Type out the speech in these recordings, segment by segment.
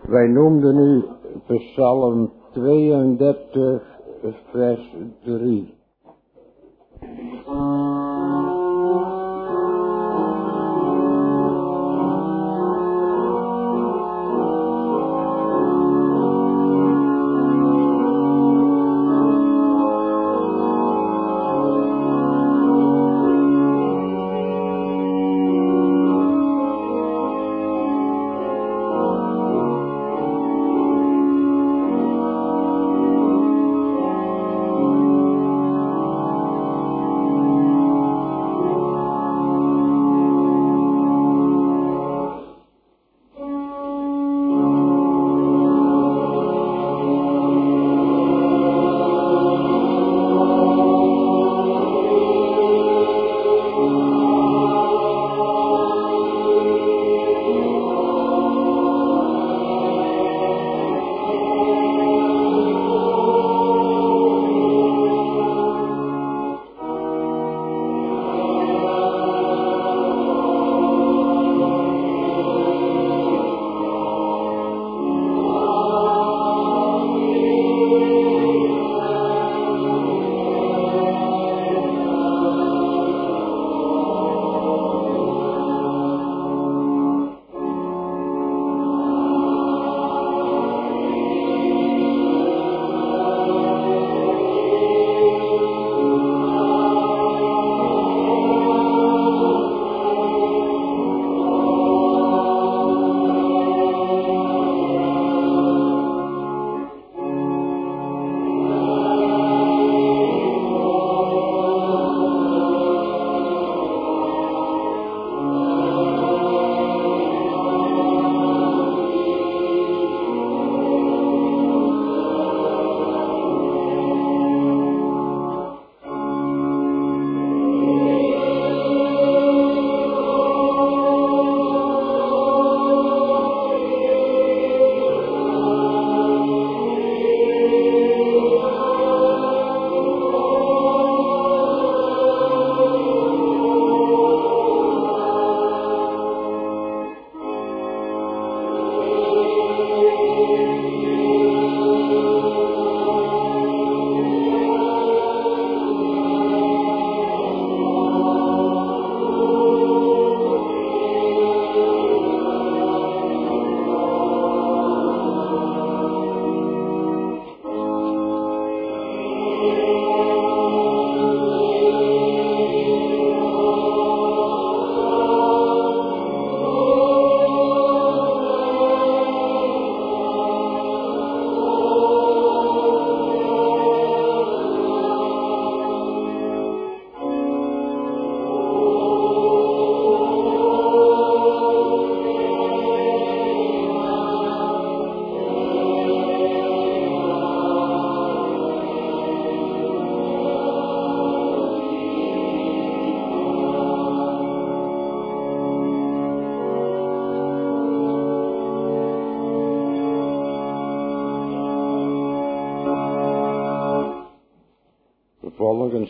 Wij noemden nu Psalm 32, vers 3.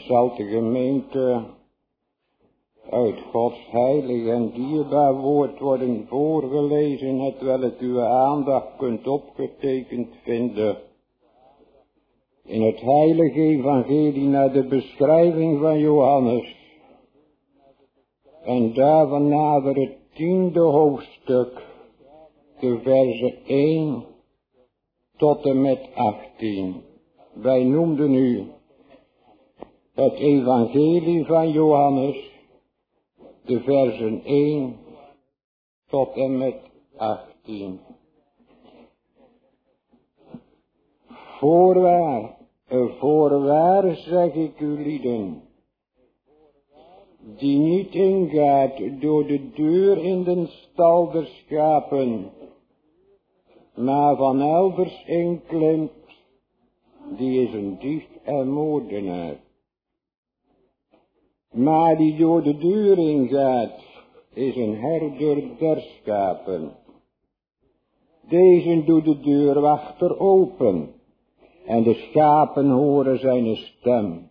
Zal de gemeente uit Gods heilig en dierbaar woord worden voorgelezen, het wel het uw aandacht kunt opgetekend vinden. In het heilige evangelie naar de beschrijving van Johannes. En daarvan nader het tiende hoofdstuk, de verse 1 tot en met 18. Wij noemden u het evangelie van Johannes, de versen 1 tot en met 18. Voorwaar, voorwaar zeg ik u lieden, die niet ingaat door de deur in den stal der schapen, maar van elders inklimt, die is een dief en moordenaar. Maar die door de deur ingaat, is een herder der schapen. Deze doet de deurwachter open, en de schapen horen zijn stem.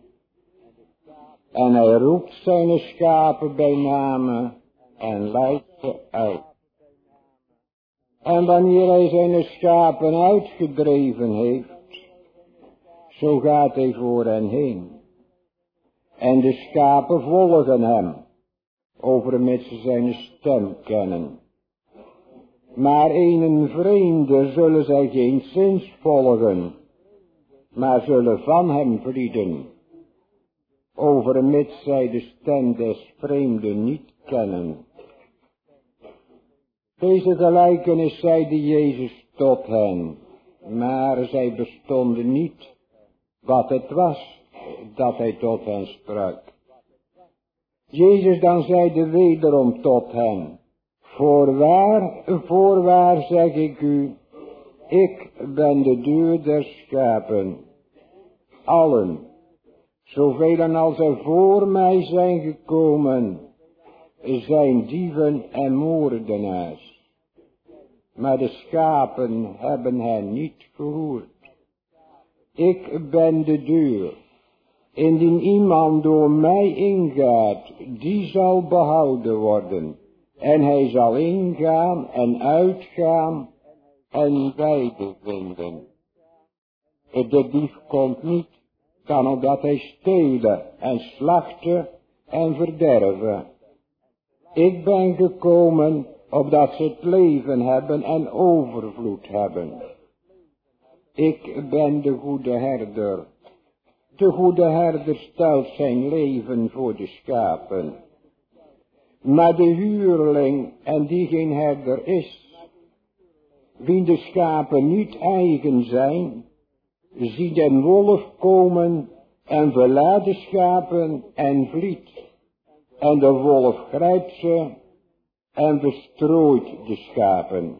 En hij roept zijn schapen bij name en leidt ze uit. En wanneer hij zijn schapen uitgedreven heeft, zo gaat hij voor hen heen. En de schapen volgen hem, overmits ze zijn stem kennen. Maar een vreemde zullen zij geen zins volgen, maar zullen van hem vlieden, overmits zij de stem des vreemden niet kennen. Deze gelijkenis zeide Jezus tot hen, maar zij bestonden niet wat het was dat hij tot hen sprak. Jezus dan zeide wederom tot hen, voorwaar, voorwaar zeg ik u, ik ben de deur der schapen. Allen, zoveel als er voor mij zijn gekomen, zijn dieven en moordenaars. Maar de schapen hebben hen niet gehoord. Ik ben de deur. Indien iemand door mij ingaat, die zal behouden worden. En hij zal ingaan en uitgaan en weide vinden. De dief komt niet, dan omdat hij stelen en slachten en verderven. Ik ben gekomen opdat ze het leven hebben en overvloed hebben. Ik ben de goede herder. De goede herder stelt zijn leven voor de schapen. Maar de huurling en die geen herder is, wie de schapen niet eigen zijn, ziet een wolf komen en verlaat de schapen en vliet. En de wolf grijpt ze en bestrooit de schapen.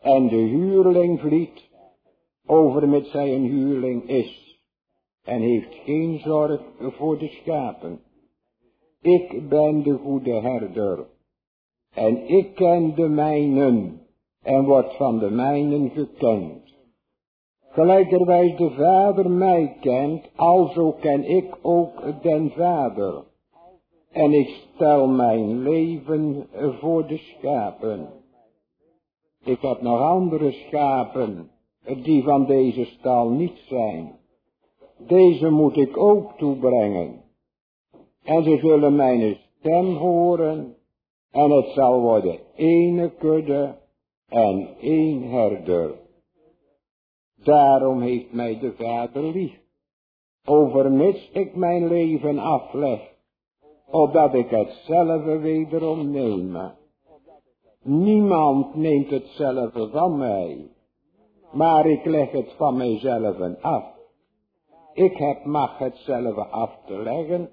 En de huurling vliet over met een huurling is en heeft geen zorg voor de schapen. Ik ben de goede herder en ik ken de mijnen en word van de mijnen gekend. Gelijkerwijs de vader mij kent, alzo ken ik ook den vader. En ik stel mijn leven voor de schapen. Ik heb nog andere schapen die van deze stal niet zijn. Deze moet ik ook toebrengen. En ze zullen mijn stem horen. En het zal worden ene kudde en één herder. Daarom heeft mij de Vader lief. Overmits ik mijn leven afleg. Opdat ik hetzelfde wederom neem. Niemand neemt hetzelfde van mij maar ik leg het van mijzelf af. Ik heb macht hetzelfde af te leggen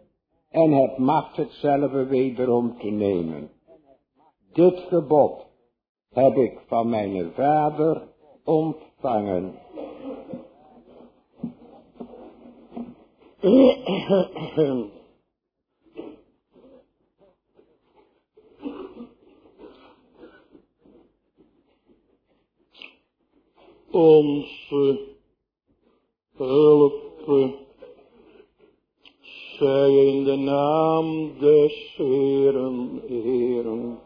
en heb macht hetzelfde wederom te nemen. Dit gebod heb ik van mijn vader ontvangen. onze hulp zij in de naam des Heeren, Heeren,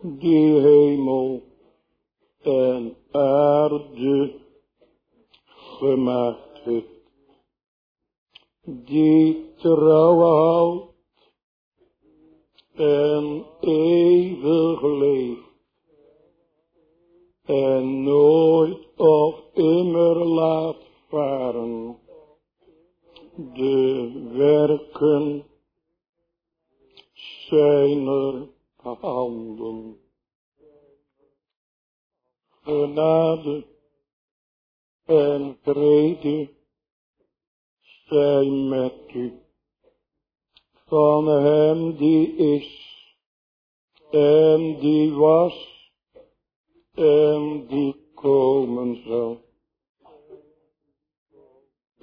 die hemel en aarde gemaakt heeft, die trouw houdt en eeuwig leeft en nooit of immer laat varen de werken zijner handen. Genade en vrede zijn met u van hem die is en die was en die komen zal.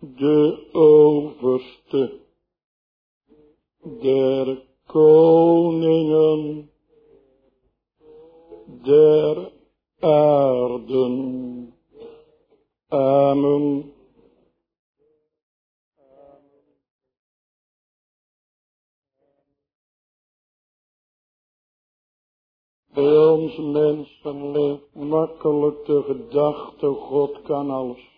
de overste der koningen der aarden. Amen. Bij ons mensen leeft makkelijk de gedachte, God kan alles.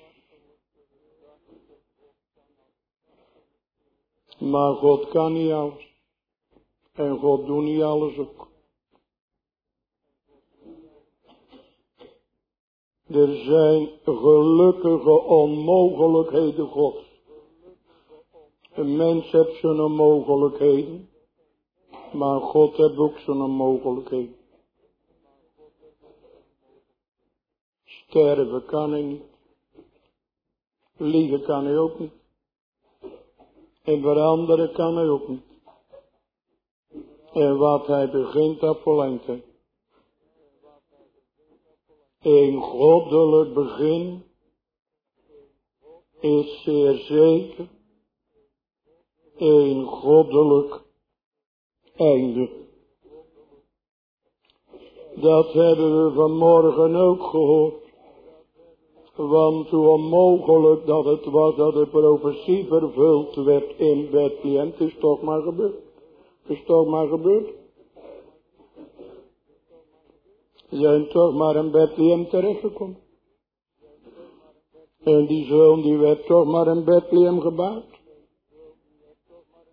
Maar God kan niet alles. En God doet niet alles ook. Er zijn gelukkige onmogelijkheden God. Een mens heeft zijn mogelijkheden. Maar God heeft ook zijn mogelijkheden. Sterven kan hij niet. Liegen kan hij ook niet. En veranderen kan hij ook niet. En wat hij begint, dat verlengt hij. Een goddelijk begin is zeer zeker een goddelijk einde. Dat hebben we vanmorgen ook gehoord. Want hoe onmogelijk dat het was dat de profetie vervuld werd in Bethlehem. Het is toch maar gebeurd. Het is toch maar gebeurd. Ze zijn toch maar in Bethlehem terechtgekomen. En die zoon die werd toch maar in Bethlehem gebouwd.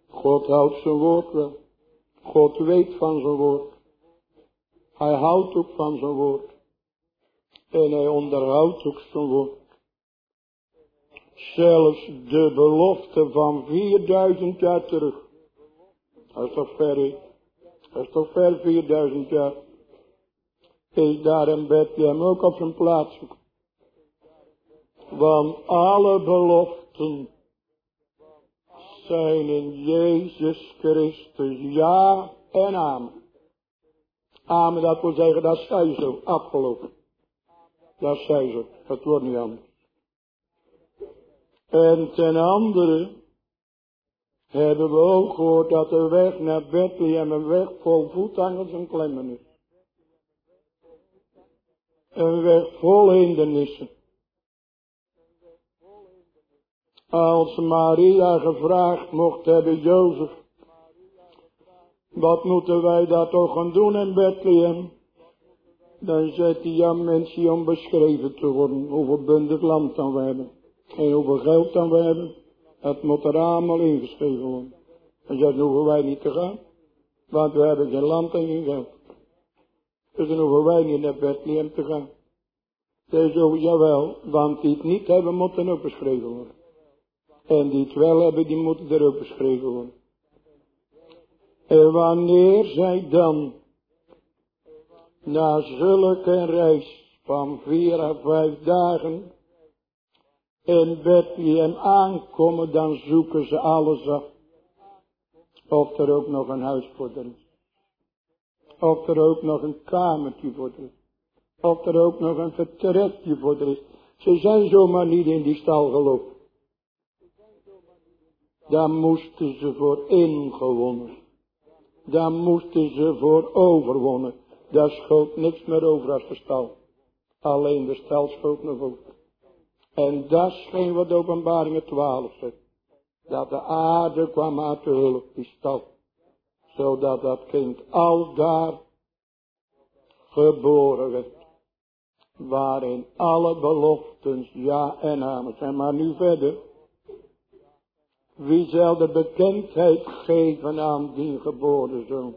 God houdt zijn woord wel. God weet van zijn woord. Hij houdt ook van zijn woord. En hij onderhoudt ook zijn woord. Zelfs de belofte van 4000 jaar terug. Dat is toch ver, Dat is toch ver 4000 jaar. Is daar in Bethlehem ook op zijn plaats. Want alle beloften zijn in Jezus Christus ja en amen. Amen, dat wil zeggen, dat zij zo, afgelopen. Dat zij zo, het wordt niet anders. En ten andere hebben we ook gehoord dat de weg naar Bethlehem een weg vol voetangels en klemmen is. Een weg vol hindernissen. Als Maria gevraagd mocht hebben, Jozef, wat moeten wij daar toch gaan doen in Bethlehem? Dan zegt hij, ja mensen om beschreven te worden, hoeveel bundig land dan we hebben. En hoeveel geld dan we hebben. Het moet er allemaal ingeschreven worden. En zegt, dan hoeven wij niet te gaan. Want we hebben geen land en geen geld. Dus dan hoeven wij niet naar Bethlehem te gaan. Zij zo, jawel, want die het niet hebben, moeten ook beschreven worden. En die het wel hebben, die moeten er ook worden. En wanneer zij dan na zulke reis van vier à vijf dagen in Bethlehem aankomen, dan zoeken ze alles af. Of er ook nog een huis voor er is. Of er ook nog een kamertje voor er is. Of er ook nog een vertrekje voor er is. Ze zijn zomaar niet in die stal gelopen. Daar moesten ze voor ingewonnen. Daar moesten ze voor overwonnen. Daar schoot niks meer over als de. Alleen de stal schoot nog over. En dat is geen wat openbaringen 12 zegt. Dat de aarde kwam uit de hulp, die stal. Zodat dat kind al daar geboren werd. Waarin alle beloftes ja en amen zijn. Maar nu verder. Wie zal de bekendheid geven aan die geboren zoon?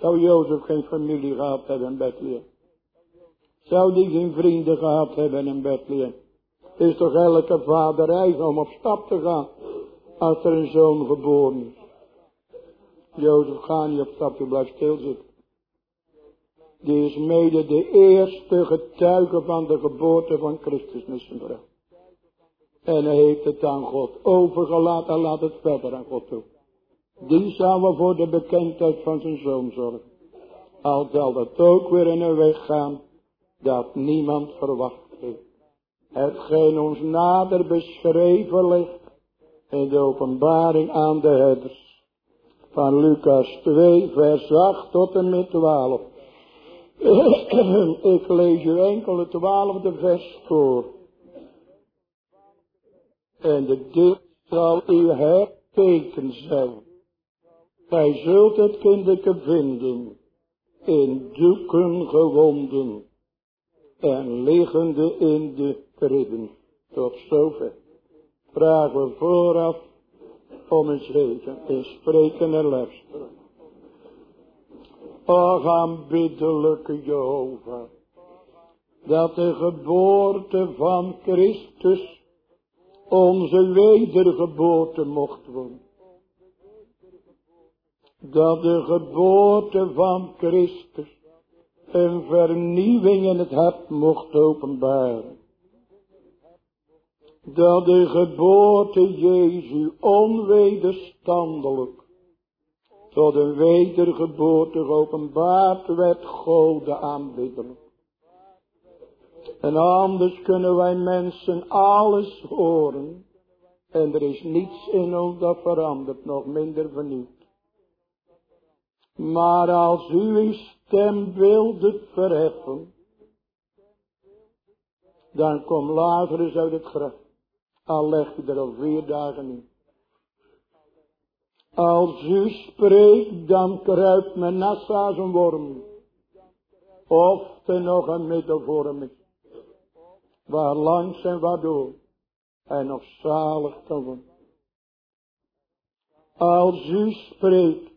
Zou Jozef geen familie gehad hebben in Bethlehem? Zou die geen vrienden gehad hebben in Bethlehem? Is toch elke vader eigen om op stap te gaan. Als er een zoon geboren is. Jozef ga niet op stap, je blijft stilzitten. Die is mede de eerste getuige van de geboorte van Christus met zijn. En hij heeft het aan God overgelaten en laat het verder aan God toe. Die we voor de bekendheid van zijn zoon zorgen. Al zal dat ook weer in een weg gaan dat niemand verwacht heeft. Hetgeen ons nader beschreven ligt in de openbaring aan de herders. Van Lucas 2 vers 8 tot en met 12. Ik lees u enkel het twaalfde vers voor. En de dit zal uw herteken zijn. Gij zult het kinderke vinden, in doeken gewonden, en liggende in de kribben. Tot zover. Vragen we vooraf om een zegen in spreken en luisteren. Och, aanbiddelijke Jehovah, dat de geboorte van Christus onze wedergeboorte mocht worden. Dat de geboorte van Christus een vernieuwing in het hart mocht openbaren. Dat de geboorte Jezu onwederstandelijk tot een wedergeboorte geopenbaard werd Gode aanbiddelijk. En anders kunnen wij mensen alles horen. En er is niets in ons dat verandert, nog minder vernieuwd. Maar als u uw stem wilde verheffen, dan komt Lazarus uit het graf. Al leg je er al vier dagen in. Als u spreekt, dan kruipt men nassa als een worm. Of er nog een middelvorm is. Waar langs en waardoor hij nog zalig kan worden. Als u spreekt,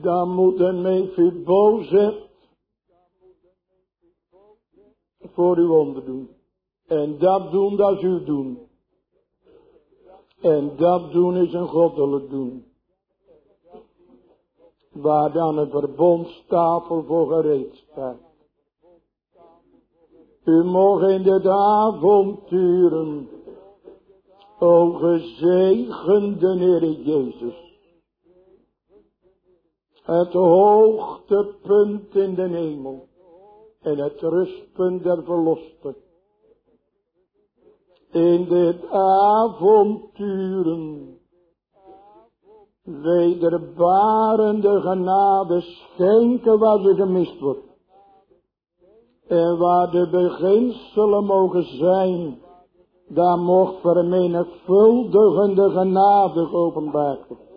dan moet een Mephibozet voor u onderdoen. En dat doen dat u doen. En dat doen is een goddelijk doen. Waar dan een verbondstafel voor gereed staat. U mogen in de avonturen, o gezegende Heer Jezus, het hoogtepunt in de hemel en het rustpunt der verlosten in dit avonturen wederbarende genade schenken waar ze gemist wordt. En waar de beginselen mogen zijn, daar mocht vermenigvuldigende genade geopenbaard worden.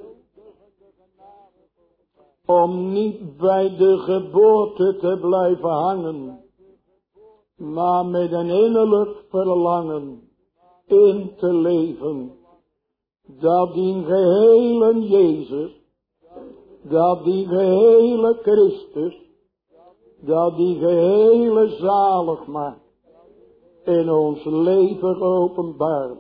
Om niet bij de geboorte te blijven hangen, maar met een innerlijk verlangen in te leven. Dat die gehele Jezus, dat die gehele Christus, dat die gehele zalig maakt in ons leven openbaar.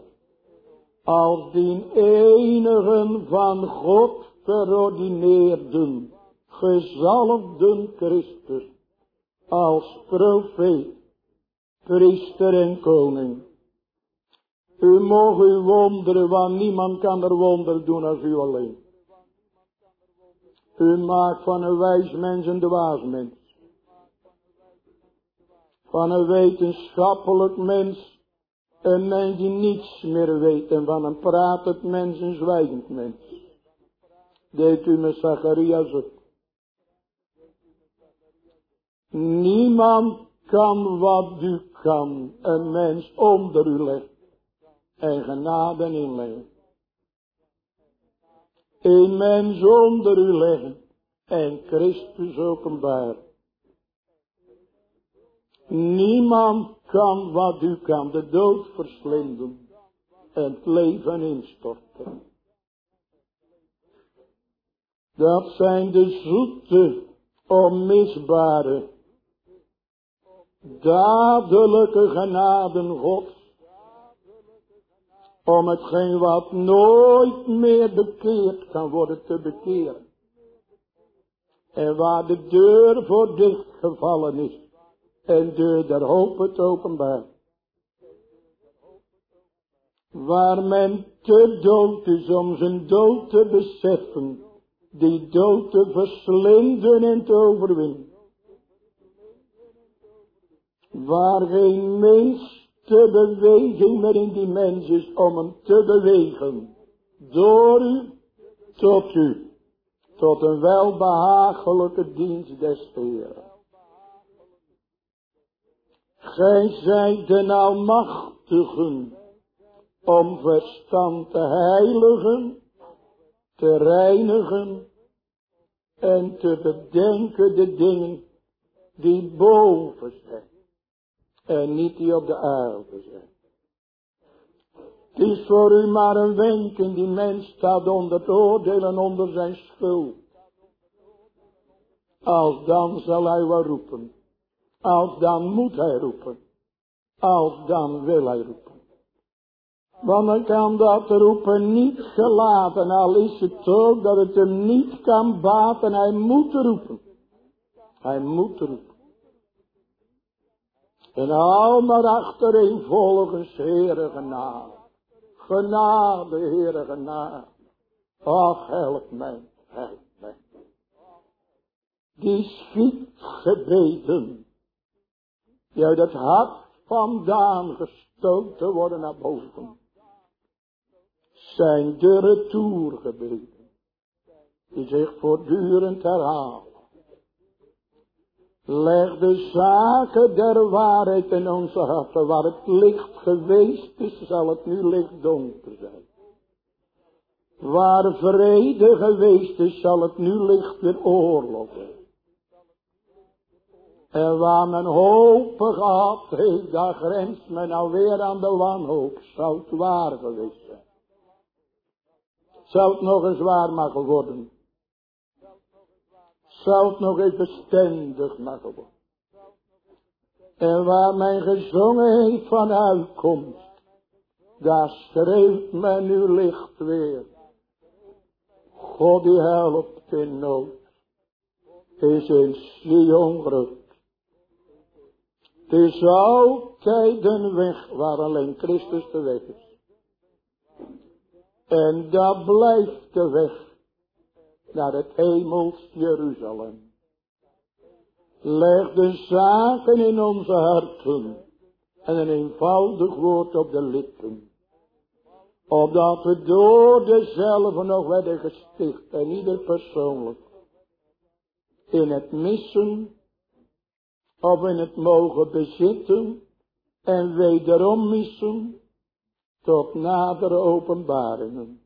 Als die enigen van God verordineerden, gezalfden Christus, als profeet, priester en koning. U mag u wonderen, want niemand kan er wonder doen als u alleen. U maakt van een wijs mens een dwaas mens. Van een wetenschappelijk mens een mens die niets meer weet. En van een pratend mens een zwijgend mens. Deed u met Zacharias ook. Niemand kan wat u kan, een mens onder u legt en genade inleggen. Een mens onder u leggen en Christus openbaar. Niemand kan wat u kan, de dood verslinden en het leven instorten. Dat zijn de zoete, onmisbare, dadelijke genaden Gods om hetgeen wat nooit meer bekeerd kan worden te bekeren. En waar de deur voor dichtgevallen is. En deur der hoop het openbaar. Waar men te dood is om zijn dood te beseffen. Die dood te verslinden en te overwinnen. Waar geen minste beweging meer in die mens is om hem te bewegen, door u, tot u, tot een welbehagelijke dienst des Heeren. Gij zijt de almachtigen om verstand te heiligen, te reinigen en te bedenken de dingen die boven zijn en niet die op de aarde zijn. Het is voor u maar een wenk en die mens staat onder het oordeel en onder zijn schuld. Als dan zal hij wel roepen. Als dan moet hij roepen. Als dan wil hij roepen. Want dan kan dat roepen niet gelaten, al is het ook dat het hem niet kan baten, hij moet roepen. Hij moet roepen. En al maar achterin volgens Heere genade. Genade, Heere genade. Ach, help mij, help mij. Die schietgebeden, die uit het hart vandaan gestoten worden naar boven zijn de retourgebeden. Die zich voortdurend herhalen. Leg de zaken der waarheid in onze harten. Waar het licht geweest is, zal het nu licht donker zijn. Waar vrede geweest is, zal het nu licht weer oorlog zijn. En waar men hoop gehad heeft, daar grenst men alweer aan de wanhoop. Zou het waar geweest zou het nog eens waar mogen worden. Zou het nog eens bestendig mogen worden. En waar men gezongen van uitkomst. Daar schreeuwt men nu licht weer. God die helpt in nood. Is in Sion gerukt. Het is altijd een weg waar alleen Christus de weg is. En dat blijft de weg naar het hemels Jeruzalem. Leg de zaken in onze harten en een eenvoudig woord op de lippen. Opdat we door dezelfde nog werden gesticht en ieder persoonlijk. In het missen of in het mogen bezitten en wederom missen tot nadere openbaringen.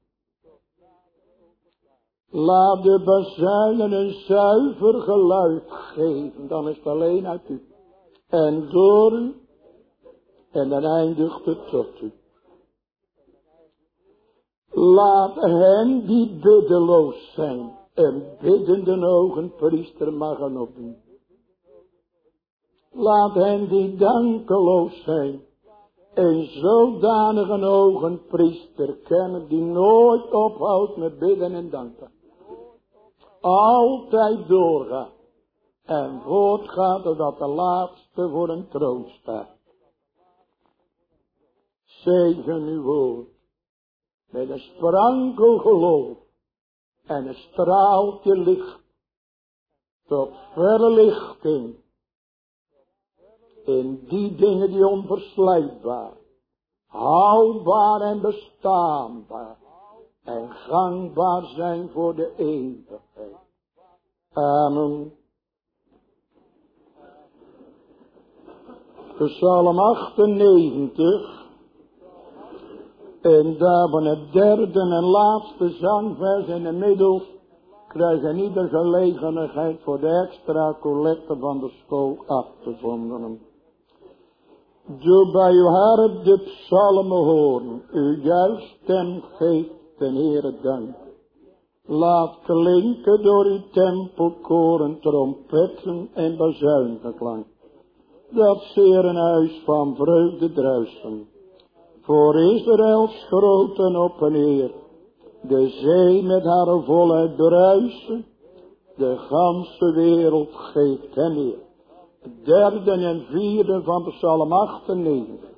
Laat de bazuinen een zuiver geluid geven, dan is het alleen uit u. En door en dan eindigt het tot u. Laat hen die biddeloos zijn, en biddende ogen priester mogen opdoen. Laat hen die dankeloos zijn, een zodanige ogen priester kennen die nooit ophoudt met bidden en danken. Altijd doorgaat. En voortgaat totdat de laatste voor een troon staat. Zegen uw woord. Met een sprankel geloof. En een straaltje licht. Tot verlichting in die dingen die onverslijtbaar, houdbaar en bestaanbaar en gangbaar zijn voor de eeuwigheid. Amen. Psalm 98. En daar van het derde en laatste zangvers in de middel krijgen ieder gelegenheid voor de extra collecte van de school af te zonderen. Doe bij uw hart de psalmen horen. Uw juist stem geeft ten Heere dank. Laat klinken door uw tempelkoren trompetten en bazuingeklank. Dat zeer een huis van vreugde druisen. Voor Israëls grote op en neer. De zee met haar volheid bruisen. De ganse wereld geeft hem neer derde en vierde van Psalm 98.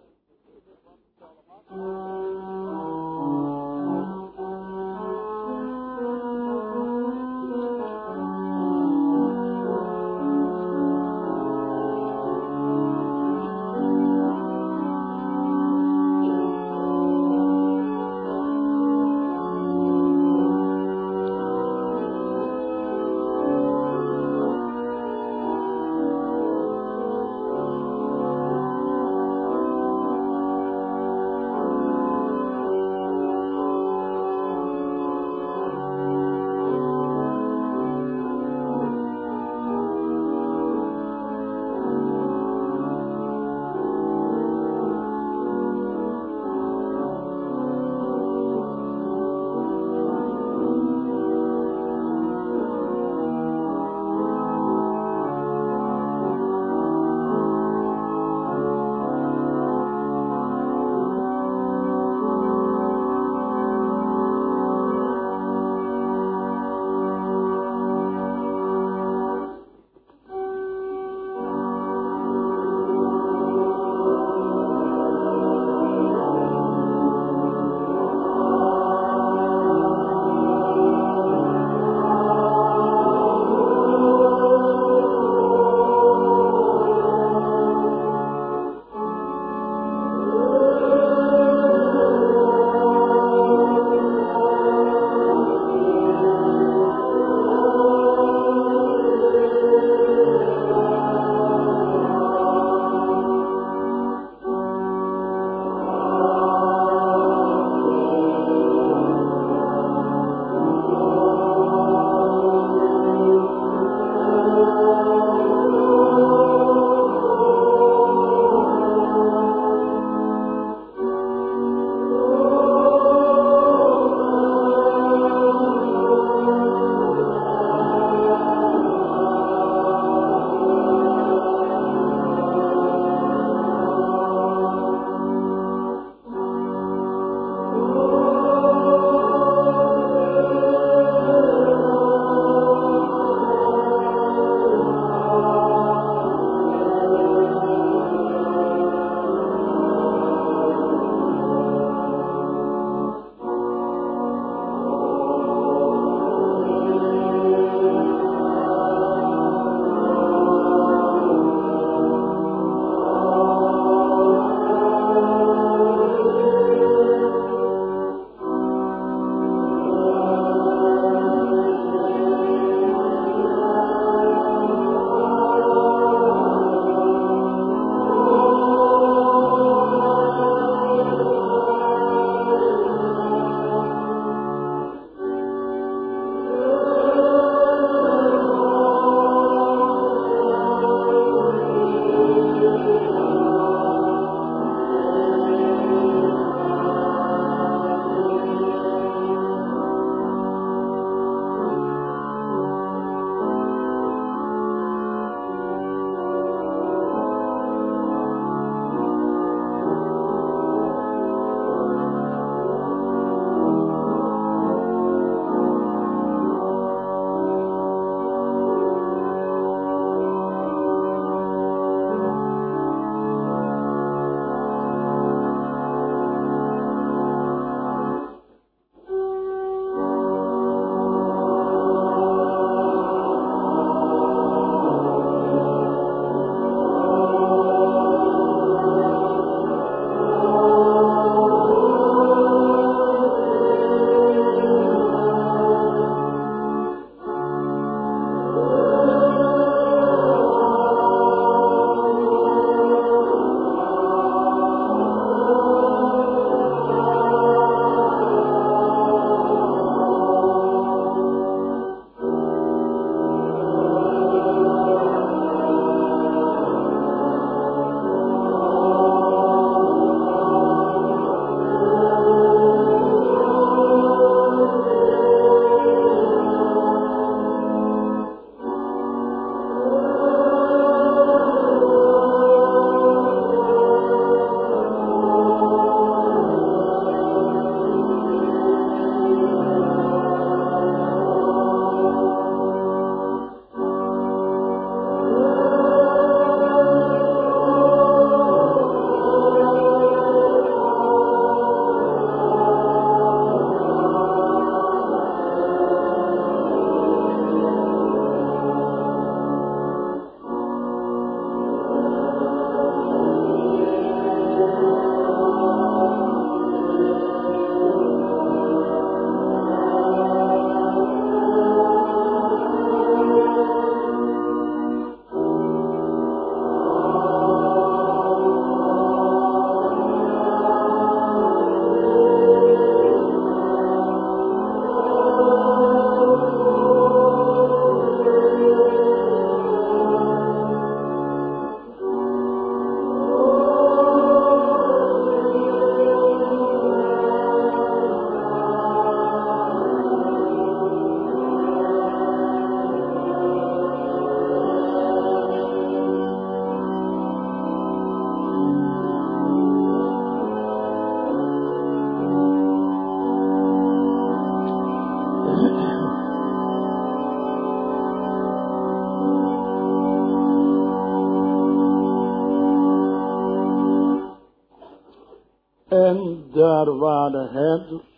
Daar waren herders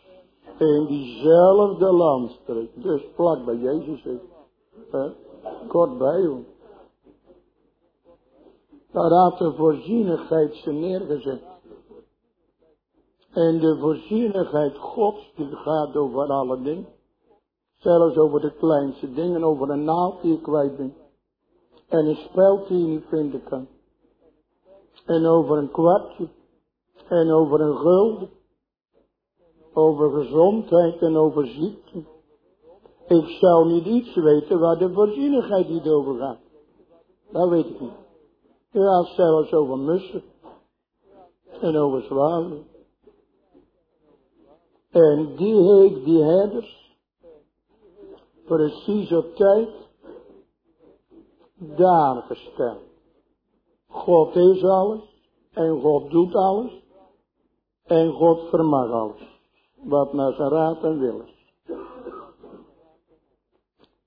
in diezelfde landstreek. Dus vlak bij Jezus is. Kort bij hem. Daar had de voorzienigheid ze neergezet. En de voorzienigheid gods die gaat over alle dingen. Zelfs over de kleinste dingen, over een naald die je kwijt bent. En een speld die je niet vinden kan. En over een kwartje. En over een gulden. Over gezondheid en over ziekte. Ik zou niet iets weten waar de voorzienigheid niet over gaat. Dat weet ik niet. Ja, zelfs over mussen. En over zwaluwen. En die heeft die herders precies op tijd daar gesteld. God is alles en God doet alles en God vermag alles. Wat naar zijn raad en wil is.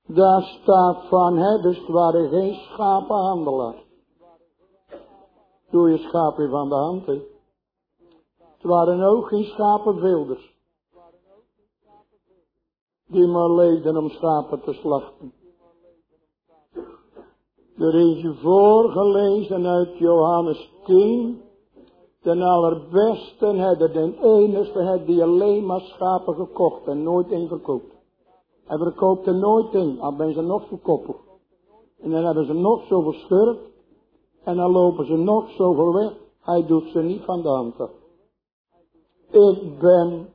Daar staat van, dus het waren geen schapenhandelaars. Doe je schaap weer van de hand, hè. Het waren ook geen schapenvelders. Die maar leefden om schapen te slachten. Er is voorgelezen uit Johannes 10. De allerbeste had de enige had die alleen maar schapen gekocht en nooit één verkoopt. Hij verkoopt er nooit één, al ben ze nog verkoppeld. En dan hebben ze nog zoveel schurf. En dan lopen ze nog zoveel weg. Hij doet ze niet van de hand. Ik ben.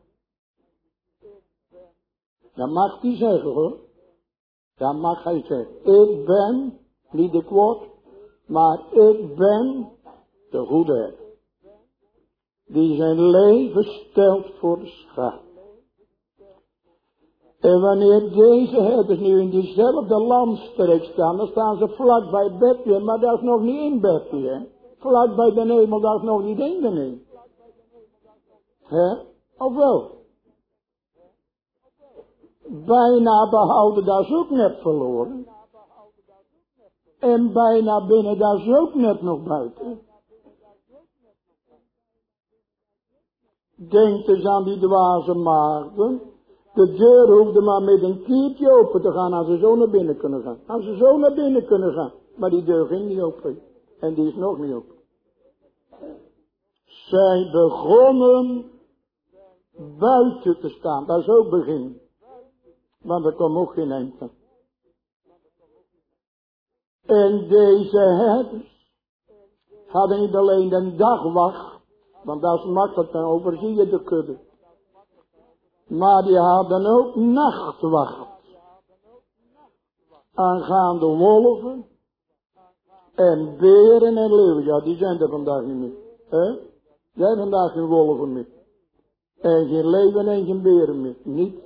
Dat mag hij zeggen hoor. Dat mag hij zeggen. Ik ben, niet ik word, maar ik ben de goede Die zijn leven stelt voor de schaap. En wanneer deze herders nu in diezelfde landstreek staan, dan staan ze vlak bij Bethlehem, maar dat is nog niet in Bethlehem. Vlak bij de hemel, dat is nog niet in de hemel. Hè? Of wel? Bijna behouden, dat is ook net verloren. En bijna binnen, dat is ook net nog buiten. Denk eens aan die dwaze maagden. De deur hoefde maar met een kiertje open te gaan als ze zo naar binnen kunnen gaan. Als ze zo naar binnen kunnen gaan. Maar die deur ging niet open. En die is nog niet open. Zij begonnen buiten te staan. Dat is ook begin. Want er kwam ook geen eind En deze herders hadden niet alleen de dagwacht. Want dat is makkelijk, dan overzie je de kudde. Maar die hadden ook nachtwacht. Aangaande wolven. En beren en leeuwen. Ja, die zijn er vandaag niet meer. Hè? Zijn vandaag geen wolven meer. En geen leeuwen en geen beren meer. Niet.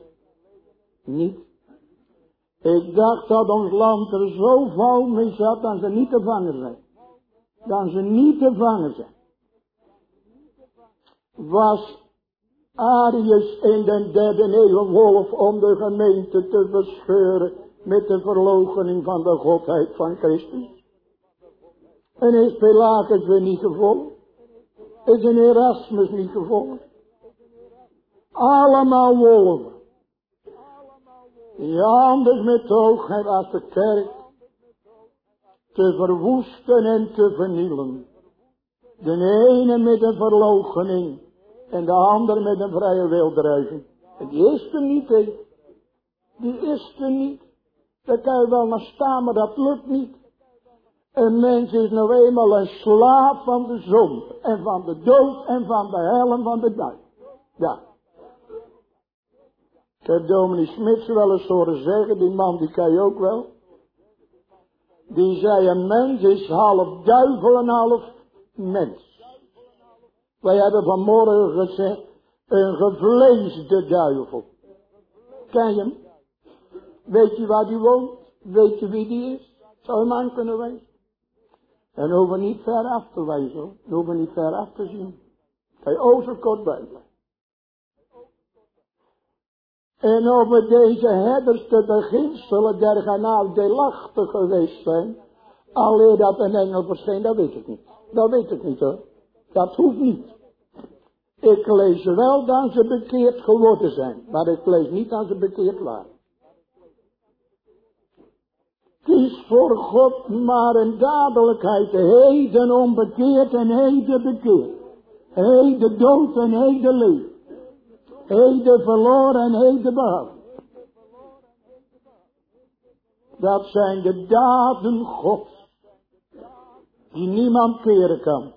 Niet. Ik dacht dat ons land er zo vol mee zat dat ze niet te vangen zijn. Dat ze niet te vangen zijn. Was Arius in den derde eeuw wolf om de gemeente te verscheuren met de verloochening van de godheid van Christus. En is Pilatus weer niet gevolgd? Is een Erasmus niet gevolgd? Allemaal wolven. Ja, anders met hoogheid als de kerk te verwoesten en te vernielen. De ene met een verloochening en de ander met een vrije wildrijving. En die is er niet, hè. Die is er niet. Daar kan je wel naar staan, maar dat lukt niet. Een mens is nou eenmaal een slaaf van de zon. En van de dood en van de hel en van de duivel. Ja. Ik heb dominee Smits wel eens horen zeggen, die man die kan je ook wel. Die zei een mens is half duivel en half mens. Wij hebben vanmorgen gezegd, een gevleesde duivel. Ken je hem? Weet je waar die woont? Weet je wie die is? Zou je man kunnen wijzen? En hoeven niet ver af te wijzen hoor. Hoeven niet ver af te zien. Kan je bij En over deze herders te beginselen der genade deelachtig geweest zijn. Alleen dat een engel verscheen, dat weet ik niet. Dat weet ik niet hoor. Dat hoeft niet. Ik lees wel dat ze bekeerd geworden zijn, maar ik lees niet dat ze bekeerd waren. Is voor God maar een dadelijkheid, heden onbekeerd en heden bekeerd. Heden dood en heden leven. Heden verloren en heden behouden. Dat zijn de daden Gods. Die niemand keren kan.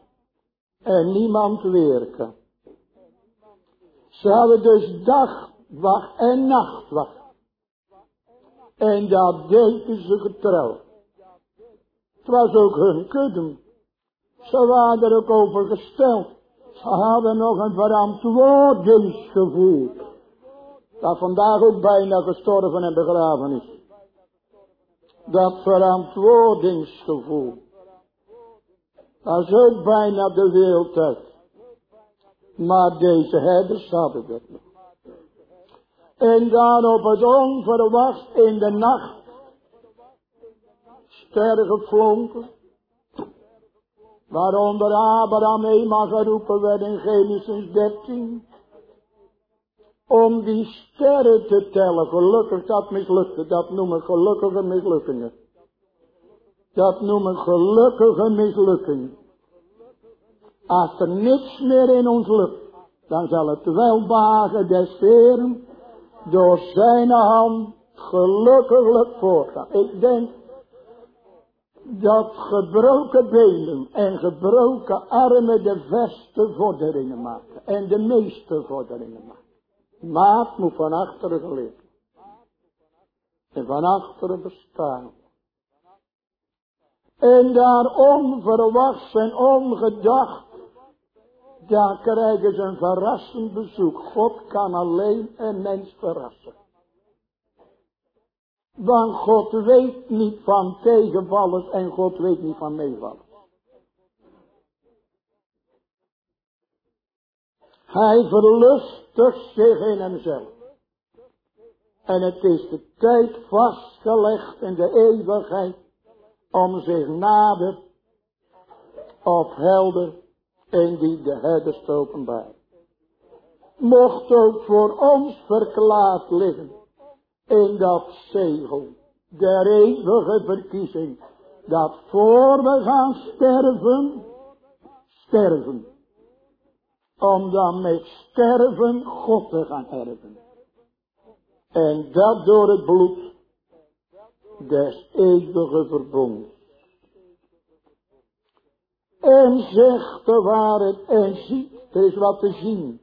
En niemand weren kan. Ze hadden dus dagwacht en nachtwacht. En dat deden ze getrouw. Het was ook hun kudde. Ze waren er ook over gesteld. Ze hadden nog een verantwoordingsgevoel. Dat vandaag ook bijna gestorven en begraven is. Dat verantwoordingsgevoel. Dat is ook bijna de wereld uit. Maar deze herders hadden dat nog. En dan op het onverwacht in de nacht. Sterren geflonken. Waaronder Abraham eenmaal geroepen werd in Genesis 13. Om die sterren te tellen. Gelukkig dat mislukte. Dat noemen gelukkige mislukkingen. Dat noemen gelukkige mislukkingen. Als er niks meer in ons lukt. Dan zal het welbagen des Heeren door zijn hand gelukkiglijk voorgaan. Ik denk dat gebroken benen en gebroken armen de verste vorderingen maken. En de meeste vorderingen maken. Maar het moet van achteren geleerd. En van achteren bestaan. En daar onverwachts en ongedacht daar krijgen ze een verrassend bezoek. God kan alleen een mens verrassen. Want God weet niet van tegenvallers en God weet niet van meevallers. Hij verlustigt zich in hemzelf. En het is de tijd vastgelegd in de eeuwigheid om zich nader of helder en die de herders openbaar. Mocht ook voor ons verklaard liggen in dat zegel der eeuwige verkiezing, dat voor we gaan sterven, sterven. Om dan met sterven God te gaan erven. En dat door het bloed des eeuwige verbonds. En zegt de waarheid en ziet. Er is wat te zien.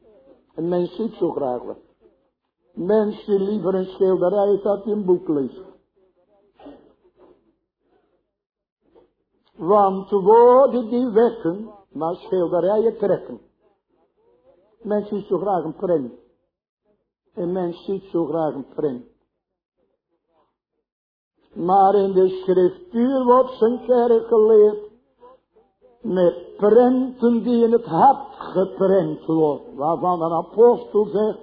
En mens ziet zo graag wat. Mensen liever een schilderij dat hij een boek leest. Want woorden die wekken, maar schilderijen trekken. Mensen ziet zo graag een print. En mens ziet zo graag een print. Maar in de schriftuur wordt zijn kerk geleerd met prenten die in het hart geprent worden. Waarvan de apostel zegt,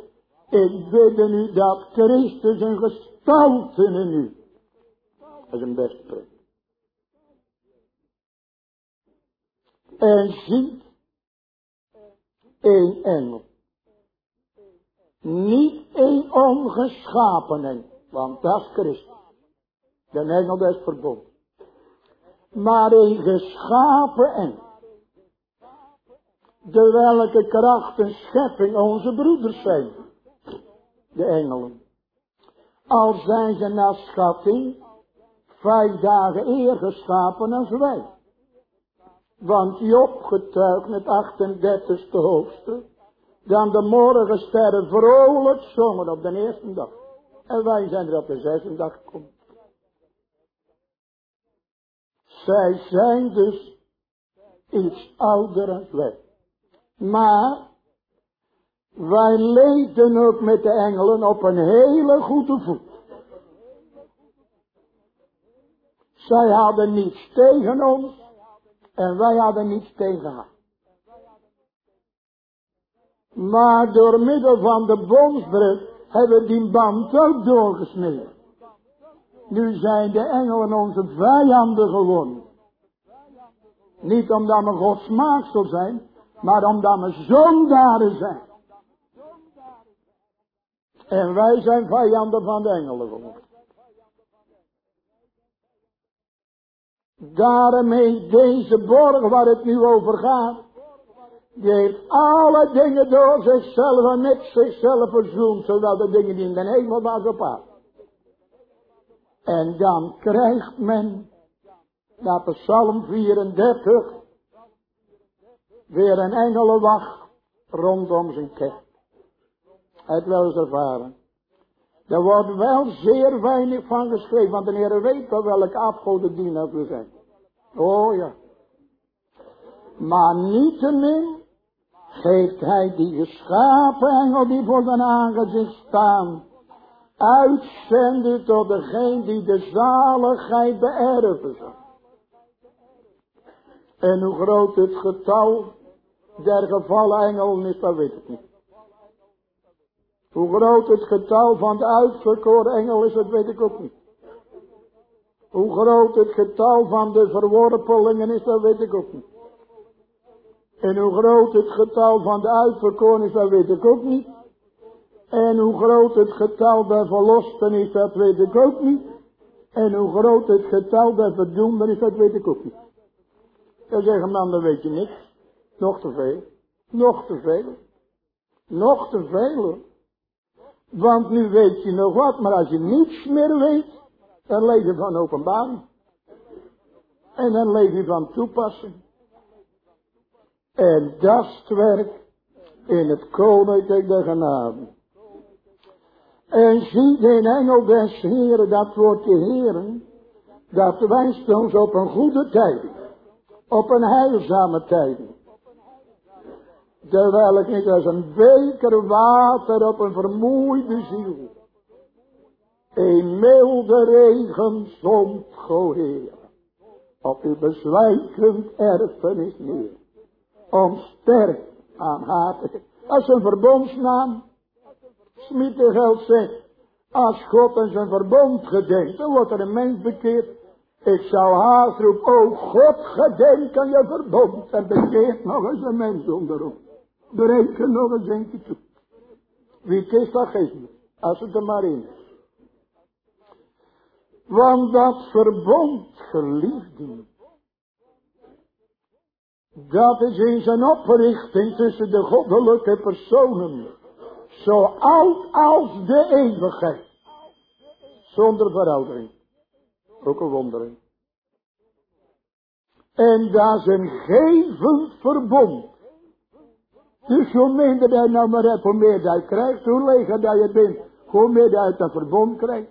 ik bid u dat Christus een gestalte in u. Dat is een best. En ziet een engel. Niet een ongeschapene, want dat is Christus. De engel des verbond maar een geschapen en de welke kracht en schepping onze broeders zijn, de engelen. Al zijn ze naar schatting vijf dagen eer geschapen als wij. Want Job getuigt het 38ste hoofdstuk, dan de morgensterren vrolijk zongen op de eerste dag. En wij zijn er op de zesde dag gekomen. Zij zijn dus iets ouder dan wij. Maar wij leefden ook met de engelen op een hele goede voet. Zij hadden niets tegen ons en wij hadden niets tegen haar. Maar door middel van de bondsbrug hebben die band ook doorgesneden. Nu zijn de engelen onze vijanden geworden. Niet omdat we Gods maaksel zijn, Maar omdat we zondaren zijn. En wij zijn vijanden van de engelen geworden. Daarmee deze borg waar het nu over gaat. Die heeft alle dingen door zichzelf en met zichzelf verzoend. Zowel de dingen die in de hemel was op aarde. En dan krijgt men. Dat de Psalm 34. Weer een engelenwacht rondom zijn kerk. Het wel eens ervaren. Er wordt wel zeer weinig van geschreven, want de Heer weet wel welke afgodendienaar we zijn. Oh ja. Maar niettemin geeft hij die geschapen engel die voor zijn aangezicht staan, uitzenden tot degene die de zaligheid beërven zal. En hoe groot het getal der gevallen engelen is, dat weet ik niet. Hoe groot het getal van de uitverkoren engel is, dat weet ik ook niet. Hoe groot het getal van de verworpelingen is, dat weet ik ook niet. En hoe groot het getal van de uitverkoren is, dat weet ik ook niet. En hoe groot het getal der verlosten is, dat weet ik ook niet. En hoe groot het getal der verdoemden is, dat weet ik ook niet. Dan zeggen dan, dan weet je niks. Nog te veel. Nog te veel. Nog te veel. Want nu weet je nog wat, maar als je niets meer weet, dan leef je van openbaring. En dan leef je van toepassing. En dat is werk in het koninkrijk der genade. En zie de engel des heren, dat wordt de heren, dat wijst ons op een goede tijd, op een heilzame tijd. Terwijl ik niet als een beker water op een vermoeide ziel. Een milde regen zond, go Heer, op uw bezwijkend erfenis neer. Om sterk aan haar te Als een verbondsnaam. Smietegeld zegt, als God aan zijn verbond gedenkt, dan wordt er een mens bekeerd. Ik zou haast roepen, oh God, gedenk aan je verbond. En bekeert nog eens een mens onderop. Bereken nog eens eentje toe. Wie is, dat geeft. Als het er maar is. Want dat verbond, geliefden. Dat is in zijn oprichting tussen de goddelijke personen. Zo oud als de eeuwigheid. Zonder veroudering. Ook een wondering. En dat is een verbond. Dus hoe minder dat nou maar hebt, hoe meer dat krijgt. Hoe leger dat je bent, hoe meer dat dat verbond krijgt.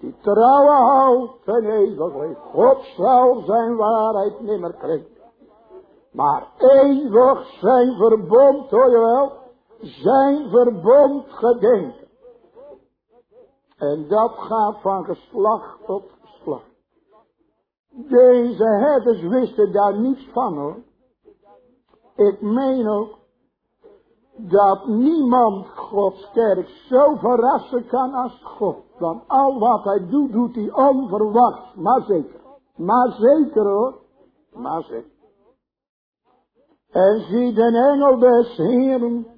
Die trouwe houdt en eeuwig leeft. God zal zijn waarheid nimmer krijgen. Maar eeuwig zijn verbond, hoor je wel, zijn verbond gedenken. En dat gaat van geslacht tot geslacht. Deze herders wisten daar niets van hoor. Ik meen ook dat niemand Gods kerk zo verrassen kan als God. Want al wat hij doet, doet hij onverwacht. Maar zeker. Maar zeker hoor. Maar zeker. En zie de engel des Heren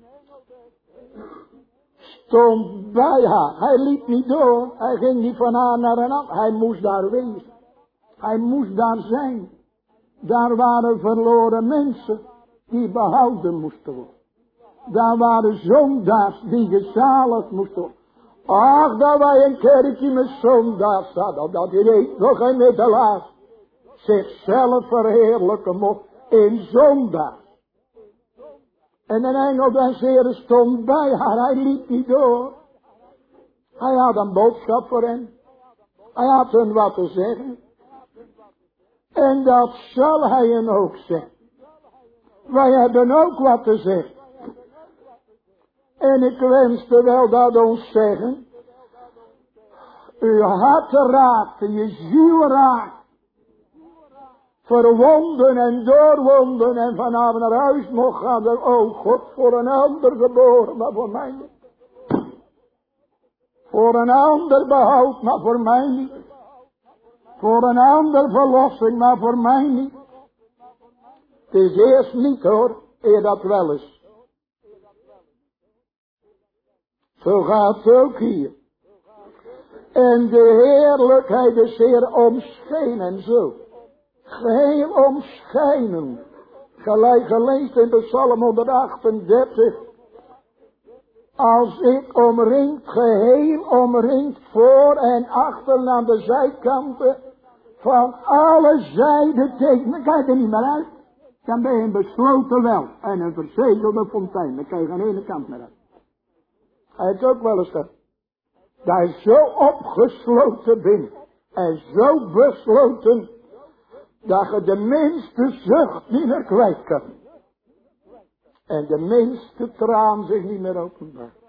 stond bij haar. Hij liep niet door. Hij ging niet van haar naar een ander. Hij moest daar wezen. Hij moest daar zijn. Daar waren verloren mensen die behouden moesten worden. Daar waren zondaars die gezaligd moesten worden. Ach, dat wij een kerkje met zondaars hadden, dat hij nog een middelaar zichzelf verheerlijken mocht in zondaars. En een engel des Heren stond bij haar, hij liep niet door. Hij had een boodschap voor hen. Hij had hun wat te zeggen. En dat zal hij hen ook zeggen. Wij hebben ook wat te zeggen. En ik wenste wel dat ons zeggen. Uw hart raakt, je ziel raakt. Verwonden en doorwonden en vanavond naar huis mocht gaan. Oh God, voor een ander geboren, maar voor mij niet. Voor een ander behoud, maar voor mij niet. Voor een ander verlossing, maar voor mij niet. Het is eerst niet hoor, eer dat wel is. Zo gaat het ook hier. En de heerlijkheid is zeer omschenen zo. Geheel omschijnen. Gelijk gelezen in de Psalm 138. Als ik omringd, geheel omringd, voor en achter aan de zijkanten, van alle zijden tegen, dan kijk er niet meer uit. Dan ben je een besloten wel en een verzegelde fontein. Dan kijk je aan de ene kant meer uit. Hij heeft ook wel eens dat. Daar zo opgesloten bent. En zo besloten. Dat je de minste zucht niet meer kwijt kan. En de minste traan zich niet meer openbaart.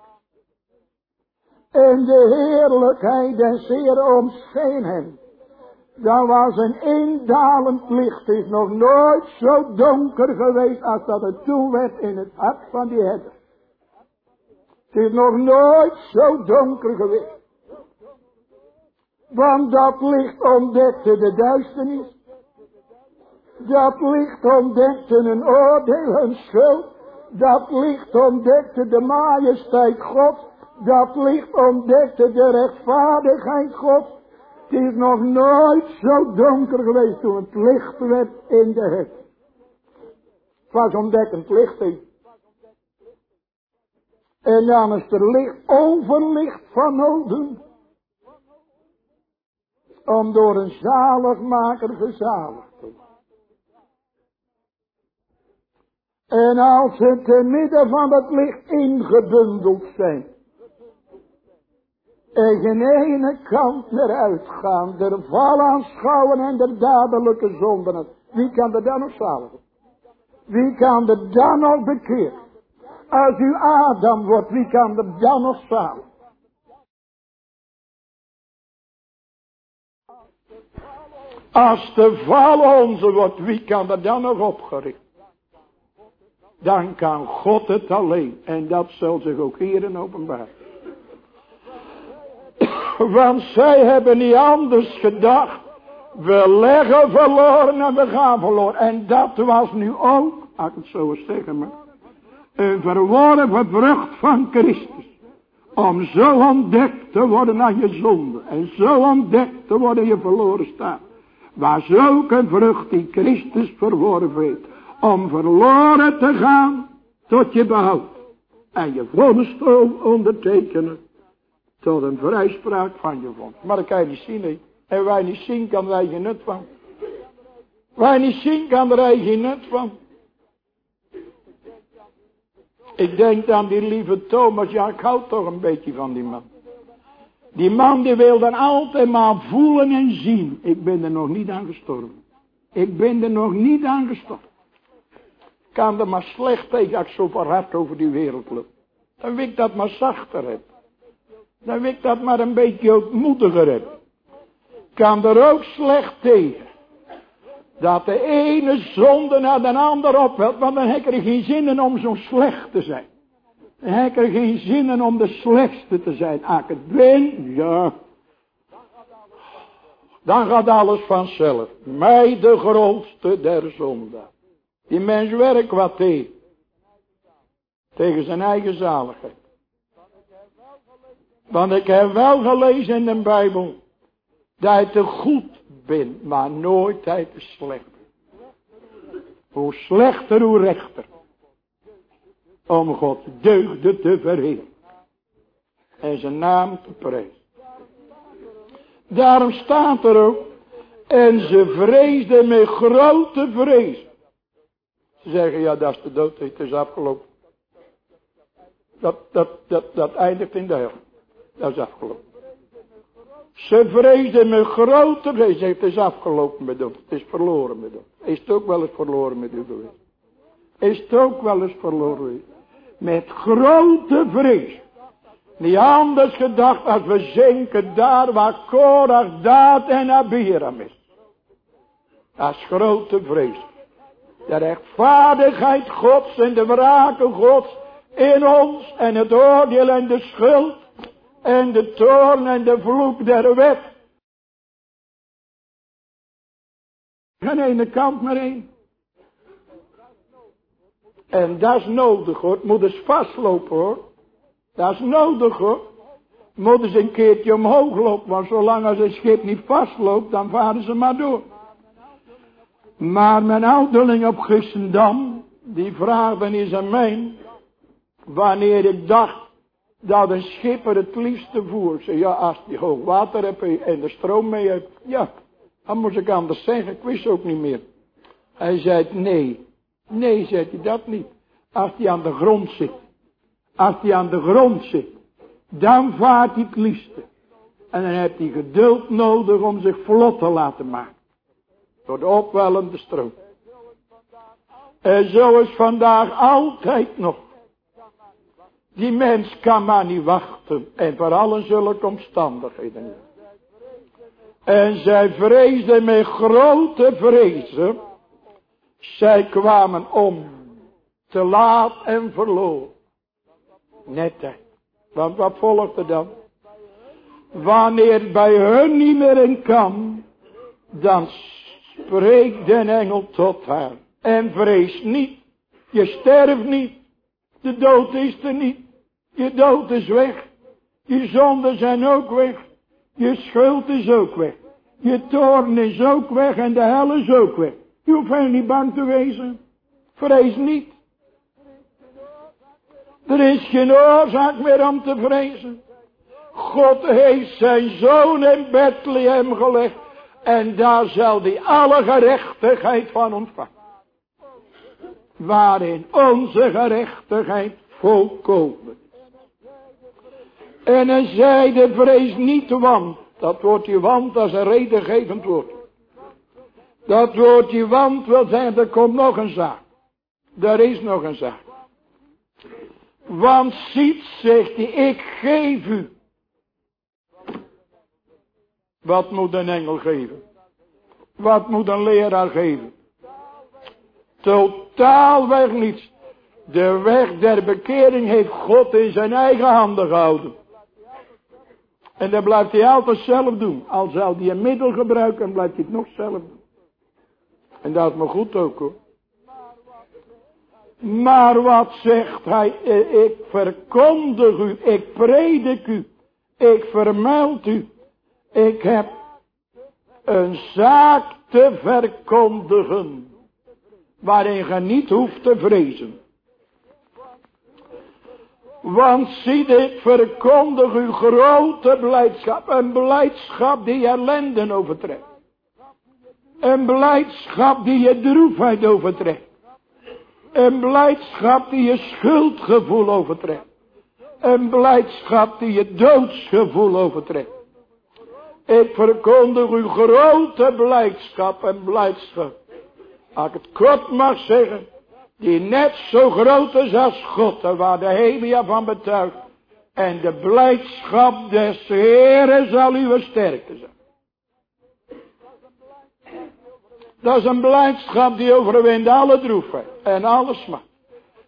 En de heerlijkheid en zeer omscheen hem. Dat was een indalend licht. Het is nog nooit zo donker geweest als dat het toen werd in het hart van die herder. Het is nog nooit zo donker geweest. Want dat licht ontdekte de duisternis. Dat licht ontdekte een oordeel, een schuld. Dat licht ontdekte de majesteit God. Dat licht ontdekte de rechtvaardigheid God. Het is nog nooit zo donker geweest toen het licht werd in de het. Het was ontdekkend licht. He. En dan is er licht overlicht van noden. Om door een zaligmaker gezaligd te worden. En als ze te midden van het licht ingebundeld zijn. En geen ene kant meer uitgaan. Er val aanschouwen en de dadelijke zonden. Wie kan er dan nog zaligen? Wie kan er dan nog bekeren? Als u Adam wordt, wie kan er dan nog staan? Als de val onze wordt, wie kan er dan nog opgericht? Dan kan God het alleen. En dat zal zich ook hier in openbaar. Want zij hebben niet anders gedacht. We leggen verloren en we gaan verloren. En dat was nu ook, als ik het zo eens zeggen maar een verworven vrucht van Christus. Om zo ontdekt te worden aan je zonde. En zo ontdekt te worden je verloren staat. Waar zulke vrucht die Christus verworven heeft. Om verloren te gaan tot je behoud. En je vonnis te ondertekenen. Tot een vrijspraak van je vonnis. Maar dat kan je niet zien. En wij niet zien kan wij geen nut van. Wij niet zien kan er geen nut van. Ik denk aan die lieve Thomas, ja ik hou toch een beetje van die man. Die man die wil dan altijd maar voelen en zien. Ik ben er nog niet aan gestorven. Ik ben er nog niet aan gestorven. Kan er maar slecht tegen als ik zo verhard over die wereld loop. Dan wil ik dat maar zachter heb. Dan wil ik dat maar een beetje moediger heb. Kan er ook slecht tegen. Dat de ene zonde naar de ander ophelt. Want dan heb ik er geen zin in om zo slecht te zijn. Dan heb ik er geen zin in om de slechtste te zijn. Als ik het ben, ja. Dan gaat alles vanzelf. Mij de grootste der zonde. Die mens werkt wat tegen. Tegen zijn eigen zaligheid. Want ik heb wel gelezen in de Bijbel. Dat hij te goed bent, maar nooit hij te slecht. Hoe slechter, hoe rechter. Om God deugde te verheren. En zijn naam te prijzen. Daarom staat er ook. En ze vreesden met grote vrees. Ze zeggen, ja dat is de dood, het is afgelopen. Dat, dat, dat, dat eindigt in de hel. Dat is afgelopen. Ze vreesden met grote vrees. Het is afgelopen met ons. Het is verloren met ons. Is het ook wel eens verloren met u geweest? Is het wel eens verloren Met grote vrees. Niet anders gedacht als we zinken daar waar Korach, Daad en Abiram is. Dat is grote vrees. De rechtvaardigheid Gods en de wraken Gods in ons en het oordeel en de schuld en de toorn en de vloek der wet. Geen ene kant maar één. En dat is nodig hoor. Moet eens vastlopen hoor. Dat is nodig hoor. Moet eens een keertje omhoog lopen. Want zolang als een schip niet vastloopt, dan varen ze maar door. Maar mijn ouderling op Gissendam, die vraagde is aan mij, wanneer ik dacht dat een schipper het liefste voer. Zei, ja, als die hoog water heeft en de stroom mee heeft, ja, dan moest ik anders zeggen, ik wist ook niet meer. Hij zei, nee, nee, zei hij, dat niet. Als hij aan de grond zit, als hij aan de grond zit, dan vaart hij het liefste. En dan heeft hij geduld nodig om zich vlot te laten maken. Door de opwellende stroom. En zo is vandaag altijd nog. Die mens kan maar niet wachten. En vooral in zulke omstandigheden. En zij vreesden met grote vrezen. Zij kwamen om. Te laat en verloren. Net. Want wat volgde dan? Wanneer bij hun niet meer in kan. Dan spreekt de engel tot haar. En vrees niet. Je sterft niet. De dood is er niet. Je dood is weg. Je zonden zijn ook weg. Je schuld is ook weg. Je toorn is ook weg en de hel is ook weg. Je hoeft helemaal niet bang te wezen. Vrees niet. Er is geen oorzaak meer om te vrezen. God heeft zijn zoon in Bethlehem gelegd. En daar zal hij alle gerechtigheid van ontvangen. Waarin onze gerechtigheid volkomen En hij zeide, vrees niet want. Dat woordje want als een redengevend woord. Dat woordje want wil zeggen, er komt nog een zaak. Er is nog een zaak. Want ziet, zegt hij, ik geef u. Wat moet een engel geven? Wat moet een leraar geven? Totaal weg niets. De weg der bekering heeft God in zijn eigen handen gehouden. En dat blijft hij altijd zelf doen. Al zal hij een middel gebruiken, blijft hij het nog zelf doen. En dat is me goed ook hoor. Maar wat zegt hij? Ik verkondig u, ik predik u, ik vermeld u. Ik heb een zaak te verkondigen. Waarin je niet hoeft te vrezen. Want zie dit verkondig uw grote blijdschap. Een blijdschap die ellende overtrekt. Een blijdschap die je droefheid overtrekt. Een blijdschap die je schuldgevoel overtrekt. Een blijdschap die je doodsgevoel overtrekt. Ik verkondig uw grote blijdschap en blijdschap. Als ik het kort mag zeggen. Die net zo groot is als God. Waar de hemel van betuigt. En de blijdschap des Heeren zal uw sterkte zijn. Dat is een blijdschap die overwint alle droefheid en alle smaak.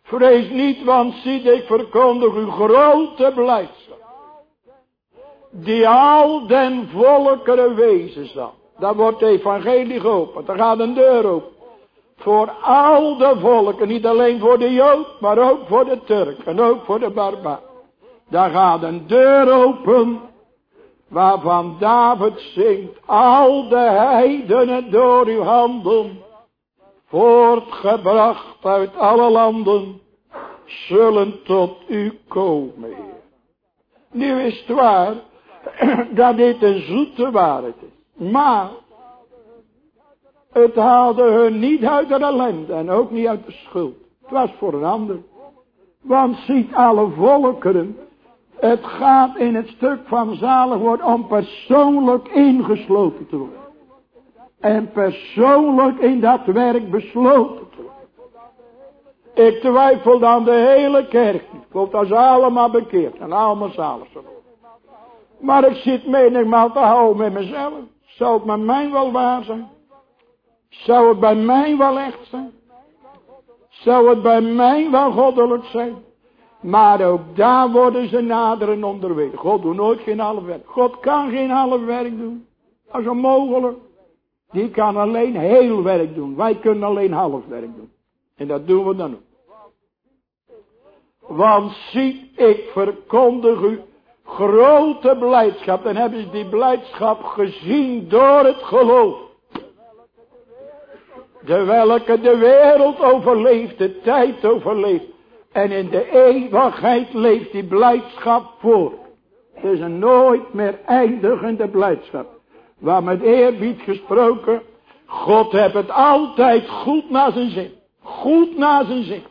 Vrees niet, want zie ik verkondig uw grote blijdschap. Die al den volkeren wezen zal. Daar wordt de evangelie geopend. Er gaat een deur open. Voor al de volken, niet alleen voor de Jood, maar ook voor de Turk en ook voor de barbaar. Daar gaat een deur open, waarvan David zingt, al de heidenen door uw handen, voortgebracht uit alle landen, zullen tot u komen. Nu is het waar, dat dit een zoete waarheid is. Maar, het haalde hun niet uit de ellende en ook niet uit de schuld. Het was voor een ander. Want ziet alle volkeren. Het gaat in het stuk van zalig worden om persoonlijk ingesloten te worden. En persoonlijk in dat werk besloten te worden. Ik twijfel dan de hele kerk niet. Want dat allemaal bekeerd en allemaal zalig zullen Maar ik zit menigmaal te houden met mezelf. Zou het met mij wel waar zijn? Zou het bij mij wel echt zijn? Zou het bij mij wel goddelijk zijn? Maar ook daar worden ze naderen onderweg. God doet nooit geen half werk. God kan geen half werk doen. Dat is onmogelijk. Die kan alleen heel werk doen. Wij kunnen alleen half werk doen. En dat doen we dan ook. Want zie, ik verkondig u grote blijdschap. En hebben ze die blijdschap gezien door het geloof. De welke de wereld overleeft, de tijd overleeft. En in de eeuwigheid leeft die blijdschap voor. Het is een nooit meer eindigende blijdschap. Waar met eerbied gesproken. God heeft het altijd goed naar zijn zin. Goed naar zijn zin.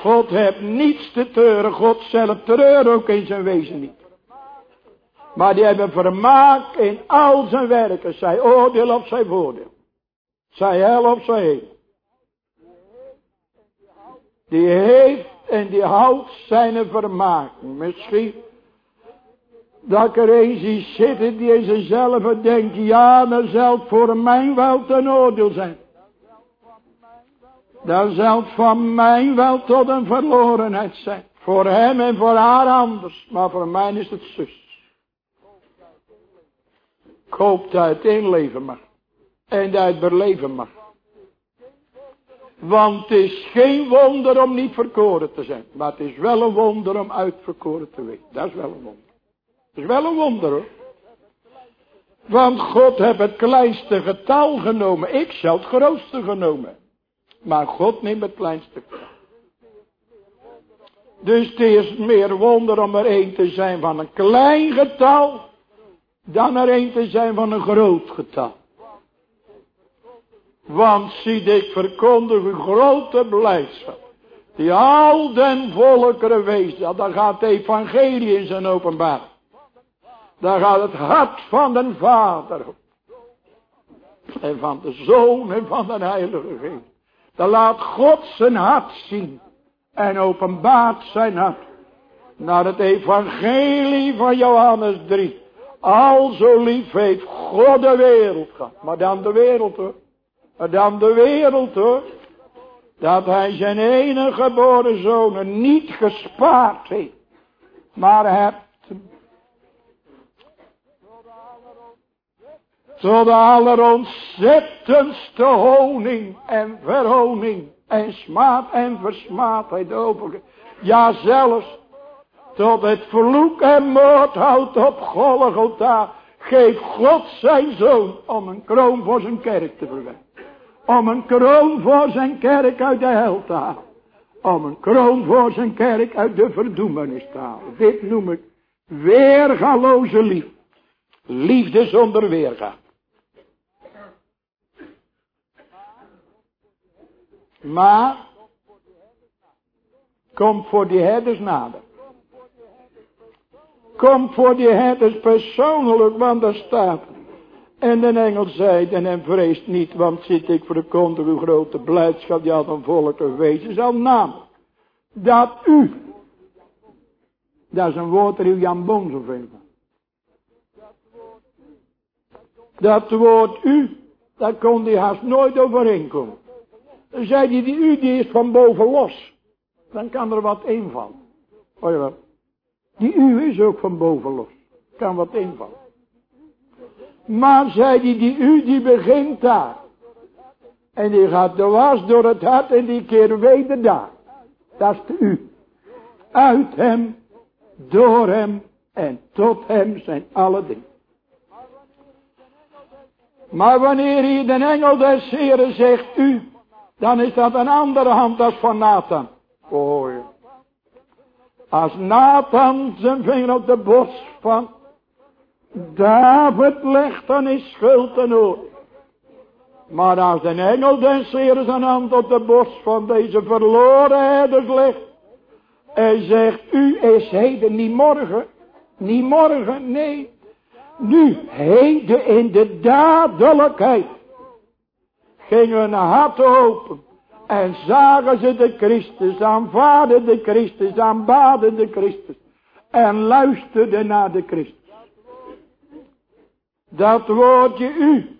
God heeft niets te treuren. God zelf treuren ook in zijn wezen niet. Maar die hebben vermaak in al zijn werken. Zij oordeel op zijn voordeel. Zij hel op zijn heen. Die heeft en die houdt zijn vermaak. Misschien dat er een zie zitten die zichzelf denkt. Ja, dan zal voor mij wel ten oordeel zijn. Dan zal het van mij wel tot een verlorenheid zijn. Voor hem en voor haar anders. Maar voor mij is het zus. Dat het inleven mag. En het beleven mag. Want het is geen wonder om niet verkoren te zijn. Maar het is wel een wonder om uitverkoren te weten. Dat is wel een wonder. Dat is wel een wonder hoor. Want God heeft het kleinste getal genomen. Ik zal het grootste genomen. Maar God neemt het kleinste Dus het is meer wonder om er een te zijn van een klein getal. Dan er een te zijn van een groot getal. Want zie ik verkondig uw grote blijdschap. Die al den volkeren wees. Ja, dan gaat het evangelie in zijn openbaar. Dan gaat het hart van den Vader. En van de Zoon en van de Heilige Geest. Dan laat God zijn hart zien. En openbaart zijn hart. Naar het evangelie van Johannes 3. Al zo lief heeft God de wereld gehad. Maar dan de wereld hoor dan de wereld hoor. Dat hij zijn enige geboren zoon niet gespaard heeft. Maar hebt tot allerontzettendste honing en verhoning en smaad en versmaadheid over. Ja zelfs tot het vloek en moord houdt op Golgotha. Geeft God zijn zoon om een kroon voor zijn kerk te verwerken. Om een kroon voor zijn kerk uit de hel te halen. Om een kroon voor zijn kerk uit de verdoemenis te halen. Dit noem ik weergaloze liefde. Liefde zonder weerga. Maar, kom voor die herders nader. Kom voor die herders persoonlijk, want daar staat en de engel zei en hem vreest niet, want zit ik verkondig uw grote blijdschap, die had een volk wezen zal naam. Dat u, dat is een woord er u Jan Boon zo veel Dat woord u, daar kon hij haast nooit overeenkomen. Dan zei hij, die u die is van boven los. Dan kan er wat. Hoor je wel? Die u is ook van boven los. Kan wat invallen. Maar zei die, die u die begint daar. En die gaat de was door het hart en die keer weder daar. Dat is de u. Uit hem, door hem en tot hem zijn alle dingen. Maar wanneer hier de engel des zegt u, dan is dat een andere hand als van Nathan. Oh ja. Als Nathan zijn vinger op de borst van David legt dan is schuld en oor. Maar als een engel des Heeren zijn hand op de borst van deze verloren herders legt. En zegt, u is heden, niet morgen. Niet morgen, nee. Nu, heden in de dadelijkheid. Gingen hun hart open. En zagen ze de Christus, aanvaarden de Christus, aanbaden de Christus. En luisterden naar de Christus. Dat woordje u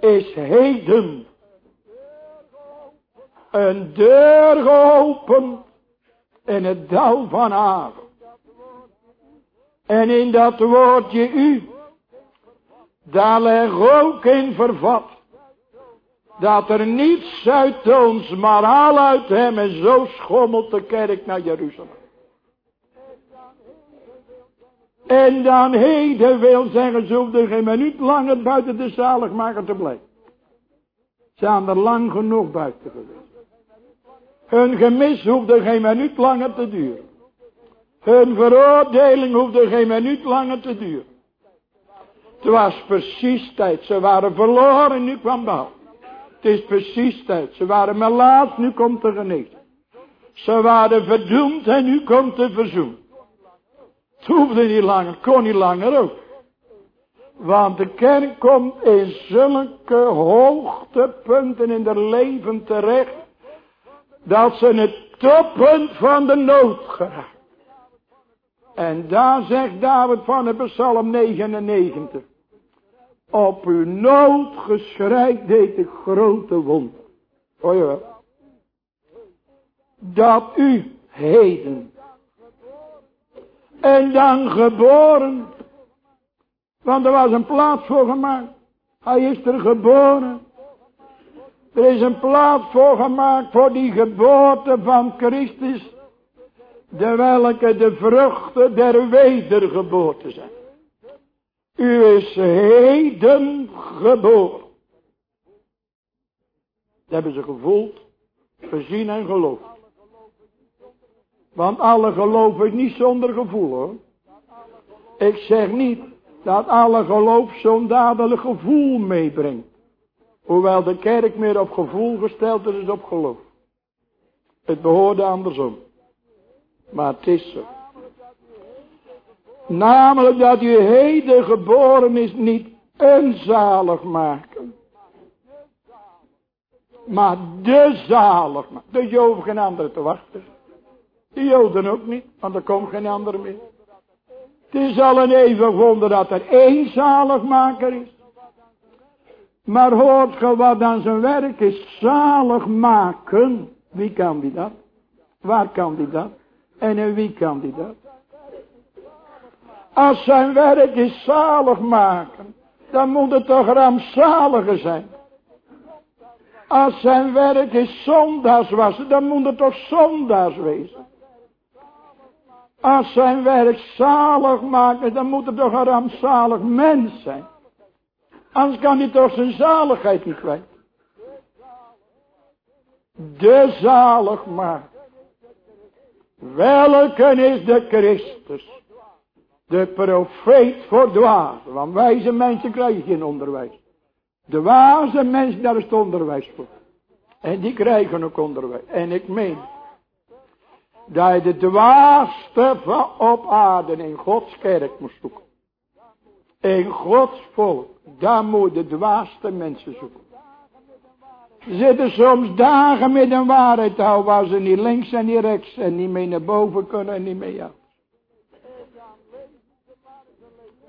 is heden een deur geopend in het dal van Hagen. En in dat woordje u, daar ligt ook in vervat Dat er niets uit ons, maar al uit hem. En zo schommelt de kerk naar Jeruzalem. En dan heden wil zeggen, ze hoefden geen minuut langer buiten de zaligmaker te blijven. Ze zijn er lang genoeg buiten geweest. Hun gemis hoefde geen minuut langer te duren. Hun veroordeling hoefde geen minuut langer te duren. Het was precies tijd. Ze waren verloren, nu kwam de Het is precies tijd. Ze waren melaat, nu komt de genezing. Ze waren verdoemd en nu komt de verzoen. Het hoefde niet langer, kon niet langer ook. Want de kerk komt in zulke hoogtepunten in haar leven terecht. Dat ze het toppunt van de nood geraakt. En daar zegt David van het Psalm 99. Op uw nood geschreit deed ik grote wond. Je wel? Dat u heden. En dan geboren. Want er was een plaats voor gemaakt. Hij is er geboren. Er is een plaats voor gemaakt voor die geboorte van Christus. De welke de vruchten der wedergeboorte zijn. U is heden geboren. Dat hebben ze gevoeld, gezien en geloofd. Want alle geloof is niet zonder gevoel hoor. Ik zeg niet dat alle geloof zo'n dadelijk gevoel meebrengt. Hoewel de kerk meer op gevoel gesteld is, is op geloof. Het behoorde andersom. Maar het is zo. Namelijk dat u heden geboren is niet een zalig maken. Maar de zalig maken. Dus je hoeft geen andere te wachten. De Joden ook niet, want er komt geen andere meer. Het is al een even wonder dat er één zaligmaker is. Maar hoort ge wat dan zijn werk is? Zalig maken. Wie kan die dat? Waar kan die dat? En in wie kan die dat? Als zijn werk is zalig maken, dan moet het toch rampzaliger zijn. Als zijn werk is zondags was, dan moet het toch zondags wezen. Als zijn werk zalig maken, dan moet het toch een rampzalig mens zijn. Anders kan hij toch zijn zaligheid niet kwijt. De zalig maakt. Welke is de Christus? De profeet voor dwazen. Want wijze mensen krijgen geen onderwijs. De wijze mensen, daar is het onderwijs voor. En die krijgen ook onderwijs. En ik meen. Dat je de dwaaste van op aarde in Gods kerk moest zoeken. In Gods volk. Daar moet de dwaaste mensen zoeken. Ze zitten soms dagen met een waarheid houden waar ze niet links en niet rechts en niet mee naar boven kunnen en niet mee.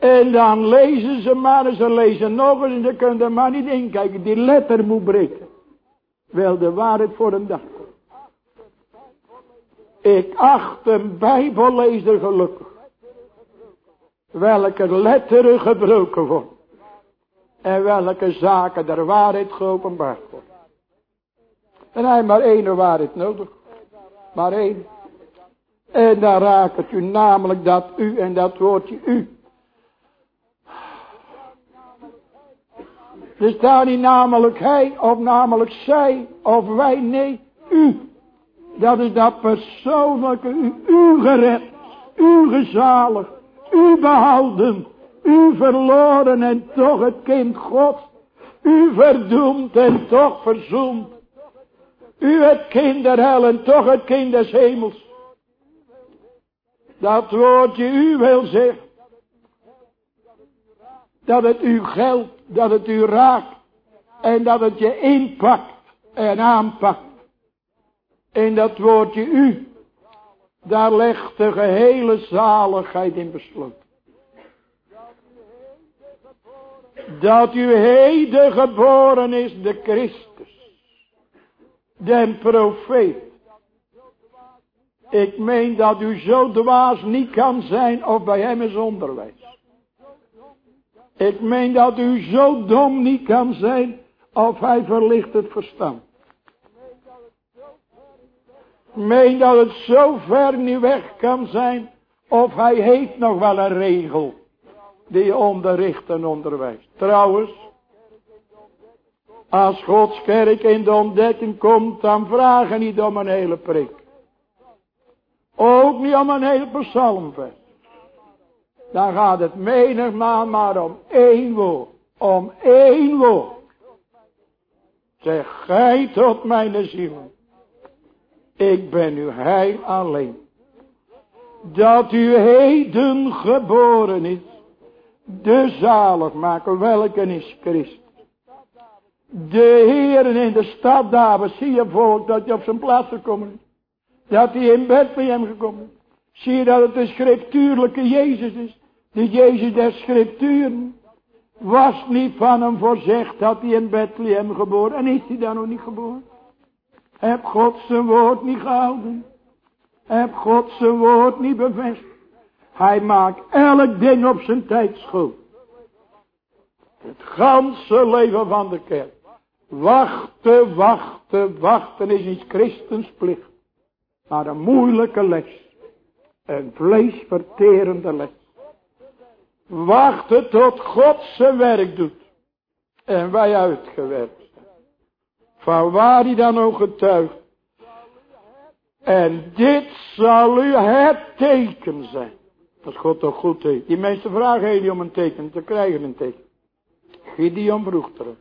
En dan lezen ze maar en ze lezen nog eens en ze kunnen er maar niet in kijken. Die letter moet breken. Wel de waarheid voor een dag Ik acht een bijbellezer gelukkig. Welke letteren gebroken worden. En welke zaken der waarheid geopenbaard worden. En hij maar één waarheid nodig. Maar één. En dan raakt het u namelijk dat u en dat woordje u. Er staat niet namelijk hij of namelijk zij of wij. Nee, u. Dat is dat persoonlijke u. U gered. U gezalig. U behouden. U verloren en toch het kind God. U verdoemd en toch verzoend. U het kind der hel en toch het kind des hemels. Dat woordje u wil zeggen. Dat het u geldt, dat het u raakt. En dat het je inpakt en aanpakt. En dat woordje u. Daar ligt de gehele zaligheid in besloten. Dat u heden geboren is, de Christus den profeet. Ik meen dat u zo dwaas niet kan zijn of bij hem is onderwijs. Ik meen dat u zo dom niet kan zijn Of hij verlicht het verstand. Meen dat het zo ver niet weg kan zijn. Of hij heeft nog wel een regel. Die onderricht en onderwijst. Trouwens. Als Gods kerk in de ontdekking komt. Dan vragen niet om een hele prik. Ook niet om een hele psalmvers. Dan gaat het menigmaal maar om één woord. Om één woord. Zeg gij tot mijn ziel. Ik ben u hij alleen. Dat u heden geboren is. De zaligmaker, welke is Christus. De Heeren in de stad David, zie je volk dat je op zijn plaats gekomen is. Dat hij in hem gekomen is. Zie je dat het de scriptuurlijke Jezus is. De Jezus der Scripturen was niet van hem voorzegd dat hij in Bethlehem geboren. En is hij dan nog niet geboren? Heb God zijn woord niet gehouden. Heb God zijn woord niet bevestigd. Hij maakt elk ding op zijn tijd schoon. Het ganse leven van de kerk. Wachten, wachten, wachten is iets christens plicht. Maar een moeilijke les. Een vleesverterende les. Wachten tot God zijn werk doet. En wij uitgewerkt zijn. Van waar hij dan ook getuigt. En dit zal u het teken zijn. Dat God toch goed heeft. Die mensen vragen jullie om een teken te krijgen een teken. Gideon vroeg terug.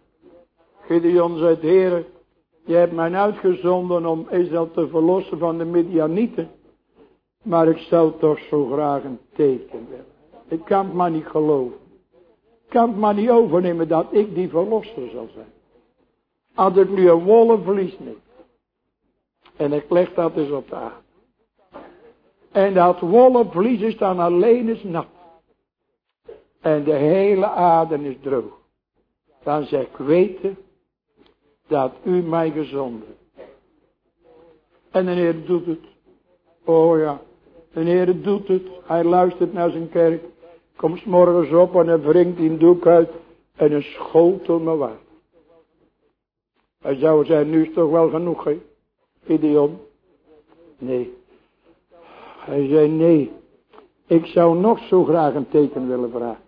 Gideon zei, Heer, je hebt mij uitgezonden om Israël te verlossen van de Midianieten. Maar ik zou toch zo graag een teken willen. Ik kan het maar niet geloven. Ik kan het maar niet overnemen dat ik die verlosser zal zijn. Als ik nu een wollen verlies neem. En ik leg dat eens op de aarde. En dat wollen vlies is dan alleen eens nat. En de hele aarde is droog. Dan zeg ik weten dat u mij gezonden. En de Heer doet het. Oh ja, de Heer doet het. Hij luistert naar zijn kerk. Komt morgens op en hij wringt die doek uit. En een schotel me water. Hij zou zeggen, nu is toch wel genoeg, hè? Gideon. Nee. Hij zei, nee. Ik zou nog zo graag een teken willen vragen.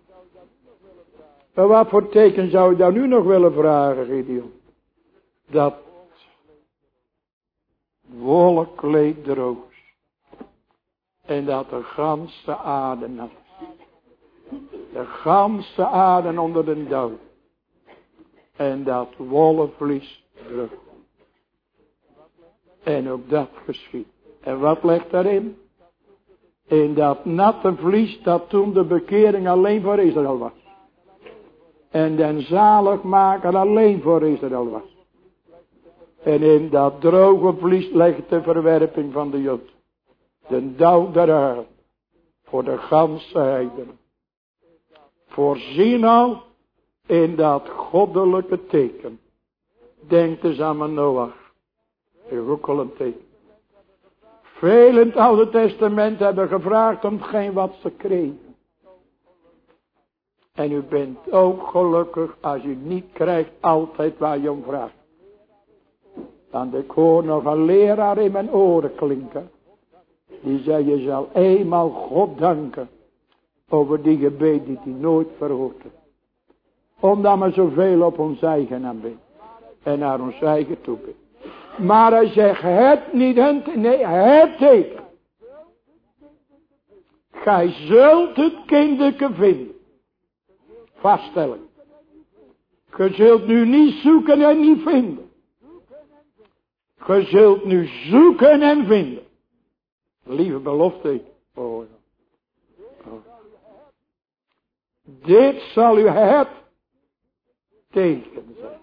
Maar wat voor teken zou je dan nu nog willen vragen, Gideon? Dat wollenkleed droog. En dat de ganse aarde de ganse aarde onder de dood. En dat wollenvlies terug. En ook dat geschiet. En wat ligt daarin? In dat natte vlies dat toen de bekering alleen voor Israël was. En den zaligmaker alleen voor Israël was. En in dat droge vlies ligt de verwerping van de Jood. De dauw Voor de ganse heidenen. Voorzien al in dat goddelijke teken. Denk eens aan mijn Noach. Ook een teken. Velen in het Oude Testament hebben gevraagd om geen wat ze kregen. En u bent ook gelukkig als u niet krijgt altijd waar je om vraagt. Want ik hoor nog een leraar in mijn oren klinken. Die zei je zal eenmaal God danken over die gebeden die hij nooit verhoord Omdat we zoveel op ons eigen aanbidden. En naar ons eigen toe. Maar hij zegt het niet nee het teken. Gij zult het kinderke vinden. Vaststellen. Ge zult nu niet zoeken en niet vinden. Ge zult nu zoeken en vinden. Lieve belofte. Oh, dit zal u het teken zijn.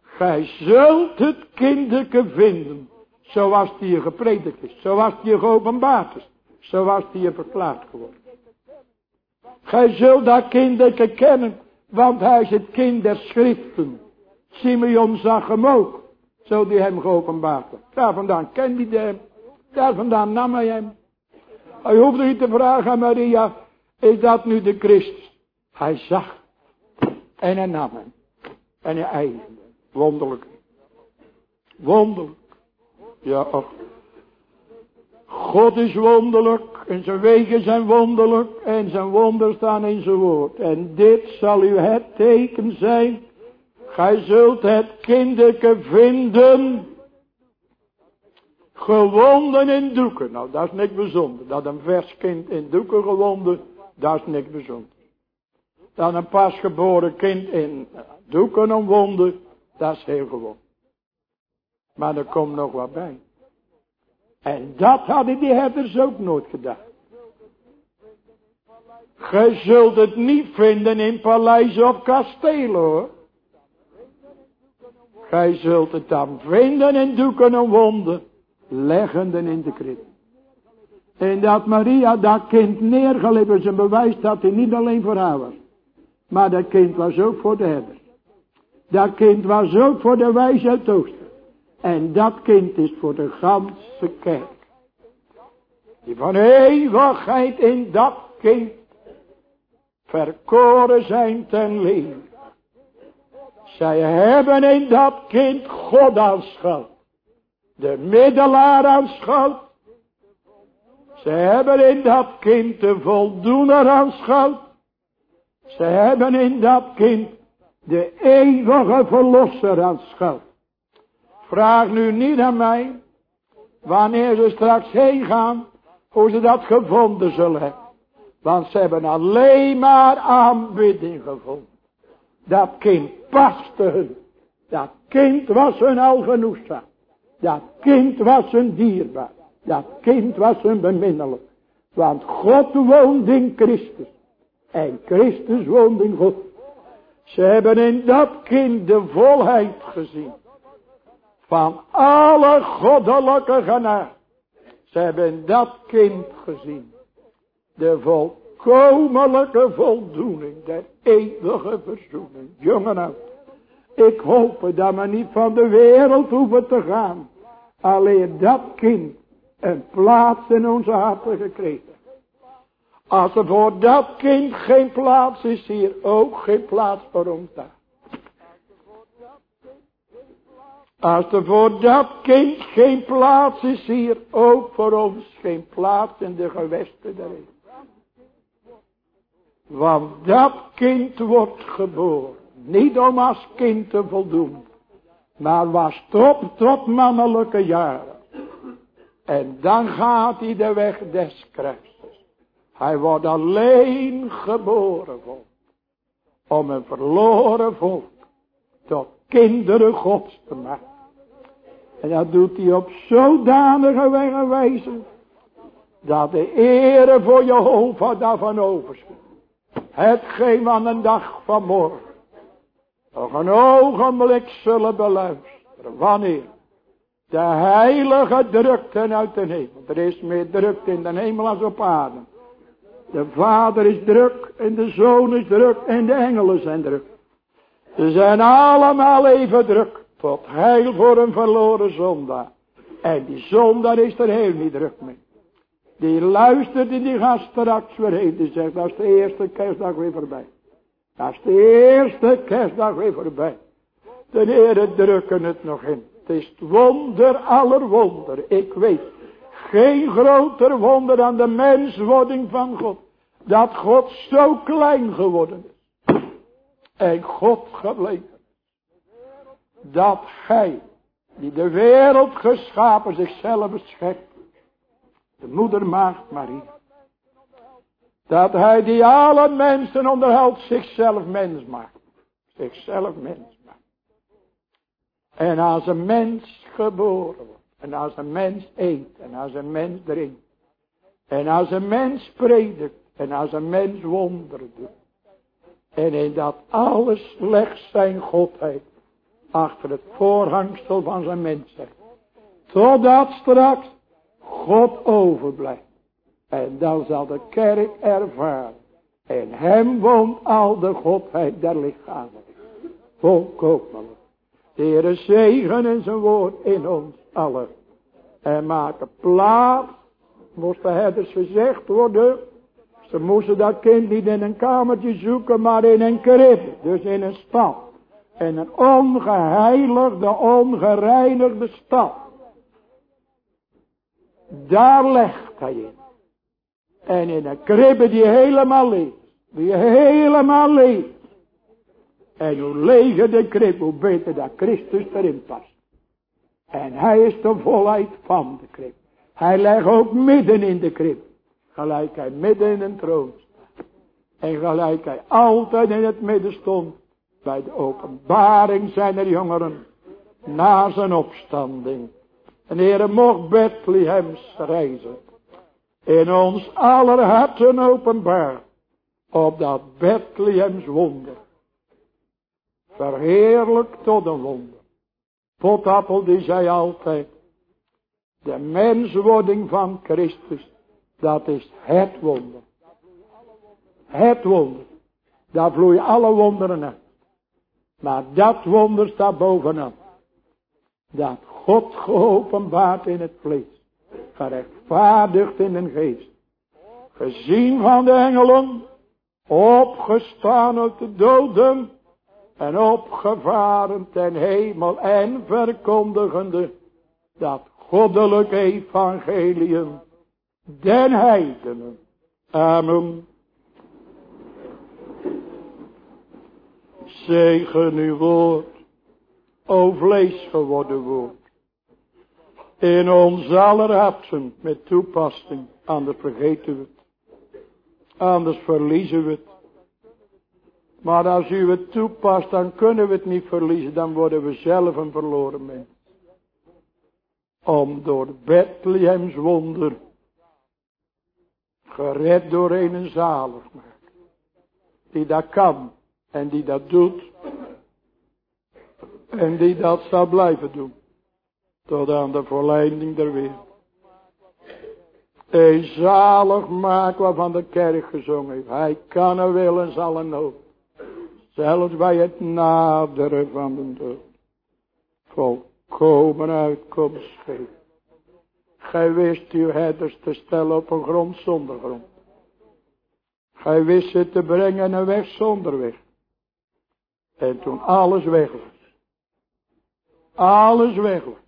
Gij zult het kinderke vinden. Zoals die je gepredikt is. Zoals die je geopenbaard is. Zoals die je verklaard geworden. Gij zult dat kinderke kennen. Want hij is het kind der schriften. Simeon zag hem ook. Zo die hem geopenbaard had. Daar vandaan kende hij hem. Daar vandaan nam hij hem. Hij hoefde niet te vragen aan Maria. Is dat nu de Christus? Hij zag en hij nam hem. En hij eindigde. Wonderlijk. Wonderlijk. Ja, ach. God is wonderlijk en zijn wegen zijn wonderlijk en zijn wonderen staan in zijn woord. En dit zal u het teken zijn. Gij zult het kinderke vinden. Gewonden in doeken. Nou, dat is niks bijzonder. Dat een vers kind in doeken gewonden, dat is niks bijzonder. Dat een pasgeboren kind in doeken omwonden, dat is heel gewoon. Maar er komt nog wat bij. En dat hadden die herders ook nooit gedaan. Ge zult het niet vinden in paleizen of kastelen hoor. Gij zult het dan vinden in doeken en wonden, leggenden in de krib. En dat Maria dat kind neergelegd is een bewijs dat hij niet alleen voor haar was. Maar dat kind was ook voor de herder. Dat kind was ook voor de wijze uit. En dat kind is voor de ganse kerk. Die van eeuwigheid in dat kind verkoren zijn ten leven. Zij hebben in dat kind God aanschouwd. De middelaar aanschouwd. Ze hebben in dat kind de voldoener aanschouwd. Ze hebben in dat kind de eeuwige verlosser aanschouwd. Vraag nu niet aan mij, wanneer ze straks heen gaan, hoe ze dat gevonden zullen hebben. Want ze hebben alleen maar aanbidding gevonden. Dat kind paste hun. Dat kind was hun al genoegzaam. Dat kind was hun dierbaar. Dat kind was hun beminnelijk. Want God woont in Christus. En Christus woont in God. Ze hebben in dat kind de volheid gezien. Van alle goddelijke genade. Ze hebben dat kind gezien. De volkomelijke voldoening der eeuwige verzoening. Jongen ik hoop dat we niet van de wereld hoeven te gaan. Alleen dat kind een plaats in onze harten gekregen. Als er voor dat kind geen plaats is hier, ook geen plaats voor ons daar. Als er voor dat kind geen plaats is hier, ook voor ons geen plaats in de gewesten der Want dat kind wordt geboren. Niet om als kind te voldoen. Maar was tot, tot mannelijke jaren. En dan gaat hij de weg des Christus. Hij wordt alleen geboren volk. Om een verloren volk tot kinderen gods te maken. En dat doet hij op zodanige wijze. Dat de ere voor Jehovah daarvan overschiet. Hetgeen van een dag van morgen. Nog een ogenblik zullen beluisteren. Wanneer? De heilige drukte uit de hemel. Er is meer drukte in de hemel als op aarde. De vader is druk en de zoon is druk en de engelen zijn druk. Ze zijn allemaal even druk. Tot heil voor een verloren zondaar. En die zondaar is er heel niet druk mee. Die luistert en die gaat straks weer heen. Die zegt, dat is de eerste kerstdag weer voorbij. Is de eerste kerstdag weer voorbij. De heren drukken het nog in. Het is het wonder aller wonder. Ik weet. Geen groter wonder dan de menswording van God. Dat God zo klein geworden is. En God gebleven. Dat hij, die de wereld geschapen zichzelf beschept. De moeder maagd Maria. Dat hij die alle mensen onderhoudt zichzelf mens maakt. Zichzelf mens maakt. En als een mens geboren wordt. En als een mens eet. En als een mens drinkt. En als een mens predikt. En als een mens wonderen doet. En in dat alles legt zijn godheid. Achter het voorhangsel van zijn mensheid. Totdat straks God overblijft. En dan zal de kerk ervaren. En hem woont al de godheid der lichamen. Volkomen. De Heere zegen in zijn woord in ons allen. En maken plaats. Moest de herders gezegd worden. Ze moesten dat kind niet in een kamertje zoeken, maar in een krib. Dus in een stad. En een ongeheiligde, ongereinigde stad. Daar legt hij in. En in een kribbe die helemaal leeft. Die helemaal leeft. En hoe leger de krib, hoe beter dat Christus erin past. En hij is de volheid van de krib. Hij legt ook midden in de krib. Gelijk hij midden in een troon En gelijk hij altijd in het midden stond. Bij de openbaring zijn er jongeren. Na zijn opstanding. En Heere mocht Bethlehems reizen. In ons aller harten openbaar. Op dat Bethlehems wonder. Verheerlijk tot een wonder. Potappel die zei altijd. De menswording van Christus. Dat is het wonder. Het wonder. Daar vloeien alle wonderen uit. Maar dat wonder staat bovenaan. Dat God geopenbaard in het vlees. Gerechtvaardigd in een geest. Gezien van de engelen. Opgestaan uit de doden. En opgevaren ten hemel. En verkondigende. Dat goddelijk evangelium. Den heidenen. Amen. Zegen uw woord. O vlees geworden woord. In ons aller harten met toepassing. Anders vergeten we het. Anders verliezen we het. Maar als u het toepast, dan kunnen we het niet verliezen. Dan worden we zelf een verloren mens. Om door Bethlehems wonder. Gered door een zalig Die dat kan. En die dat doet. En die dat zal blijven doen. Tot aan de verleiding der wereld. Een zalig maak waarvan de kerk gezongen heeft. Hij kan er wil en zal er nood. Zelfs bij het naderen van de dood. Volkomen uitkomst geven. Gij wist uw herders te stellen op een grond zonder grond. Gij wist ze te brengen een weg zonder weg. En toen alles weg was. Alles weg was.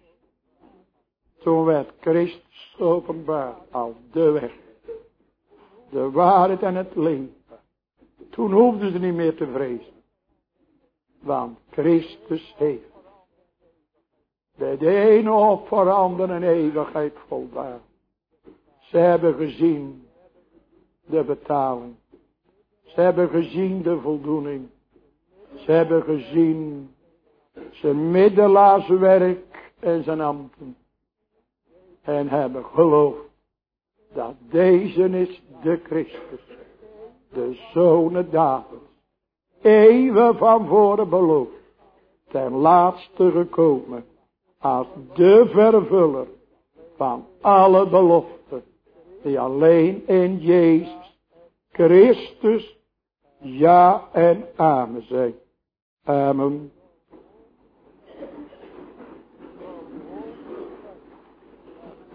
Toen werd Christus openbaar als de weg. De waarheid en het leven. Toen hoefden ze niet meer te vrezen. Want Christus heeft. Bij de ene op voor andere een eeuwigheid voldaan. Ze hebben gezien de betaling. Ze hebben gezien de voldoening. Ze hebben gezien zijn middelaarswerk en zijn ambten. En hebben geloofd dat deze is de Christus, de zoon David. Even van voren beloofd, ten laatste gekomen als de vervuller van alle beloften die alleen in Jezus Christus ja en amen zijn. Amen.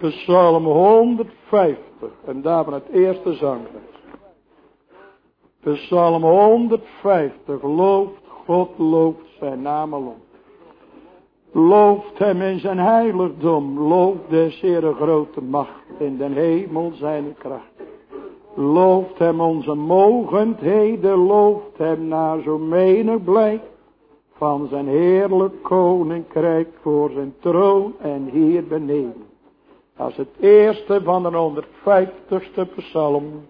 Psalm 150 en daarvan het eerste zangles. Psalm 150 looft God, looft zijn naam alom. Looft hem in zijn heiligdom, looft de zeer grote macht in den hemel zijn kracht. Looft hem onze mogendheden, looft hem naar zo menig blijk van zijn heerlijk koninkrijk voor zijn troon en hier beneden. Als het eerste van de 150ste psalm.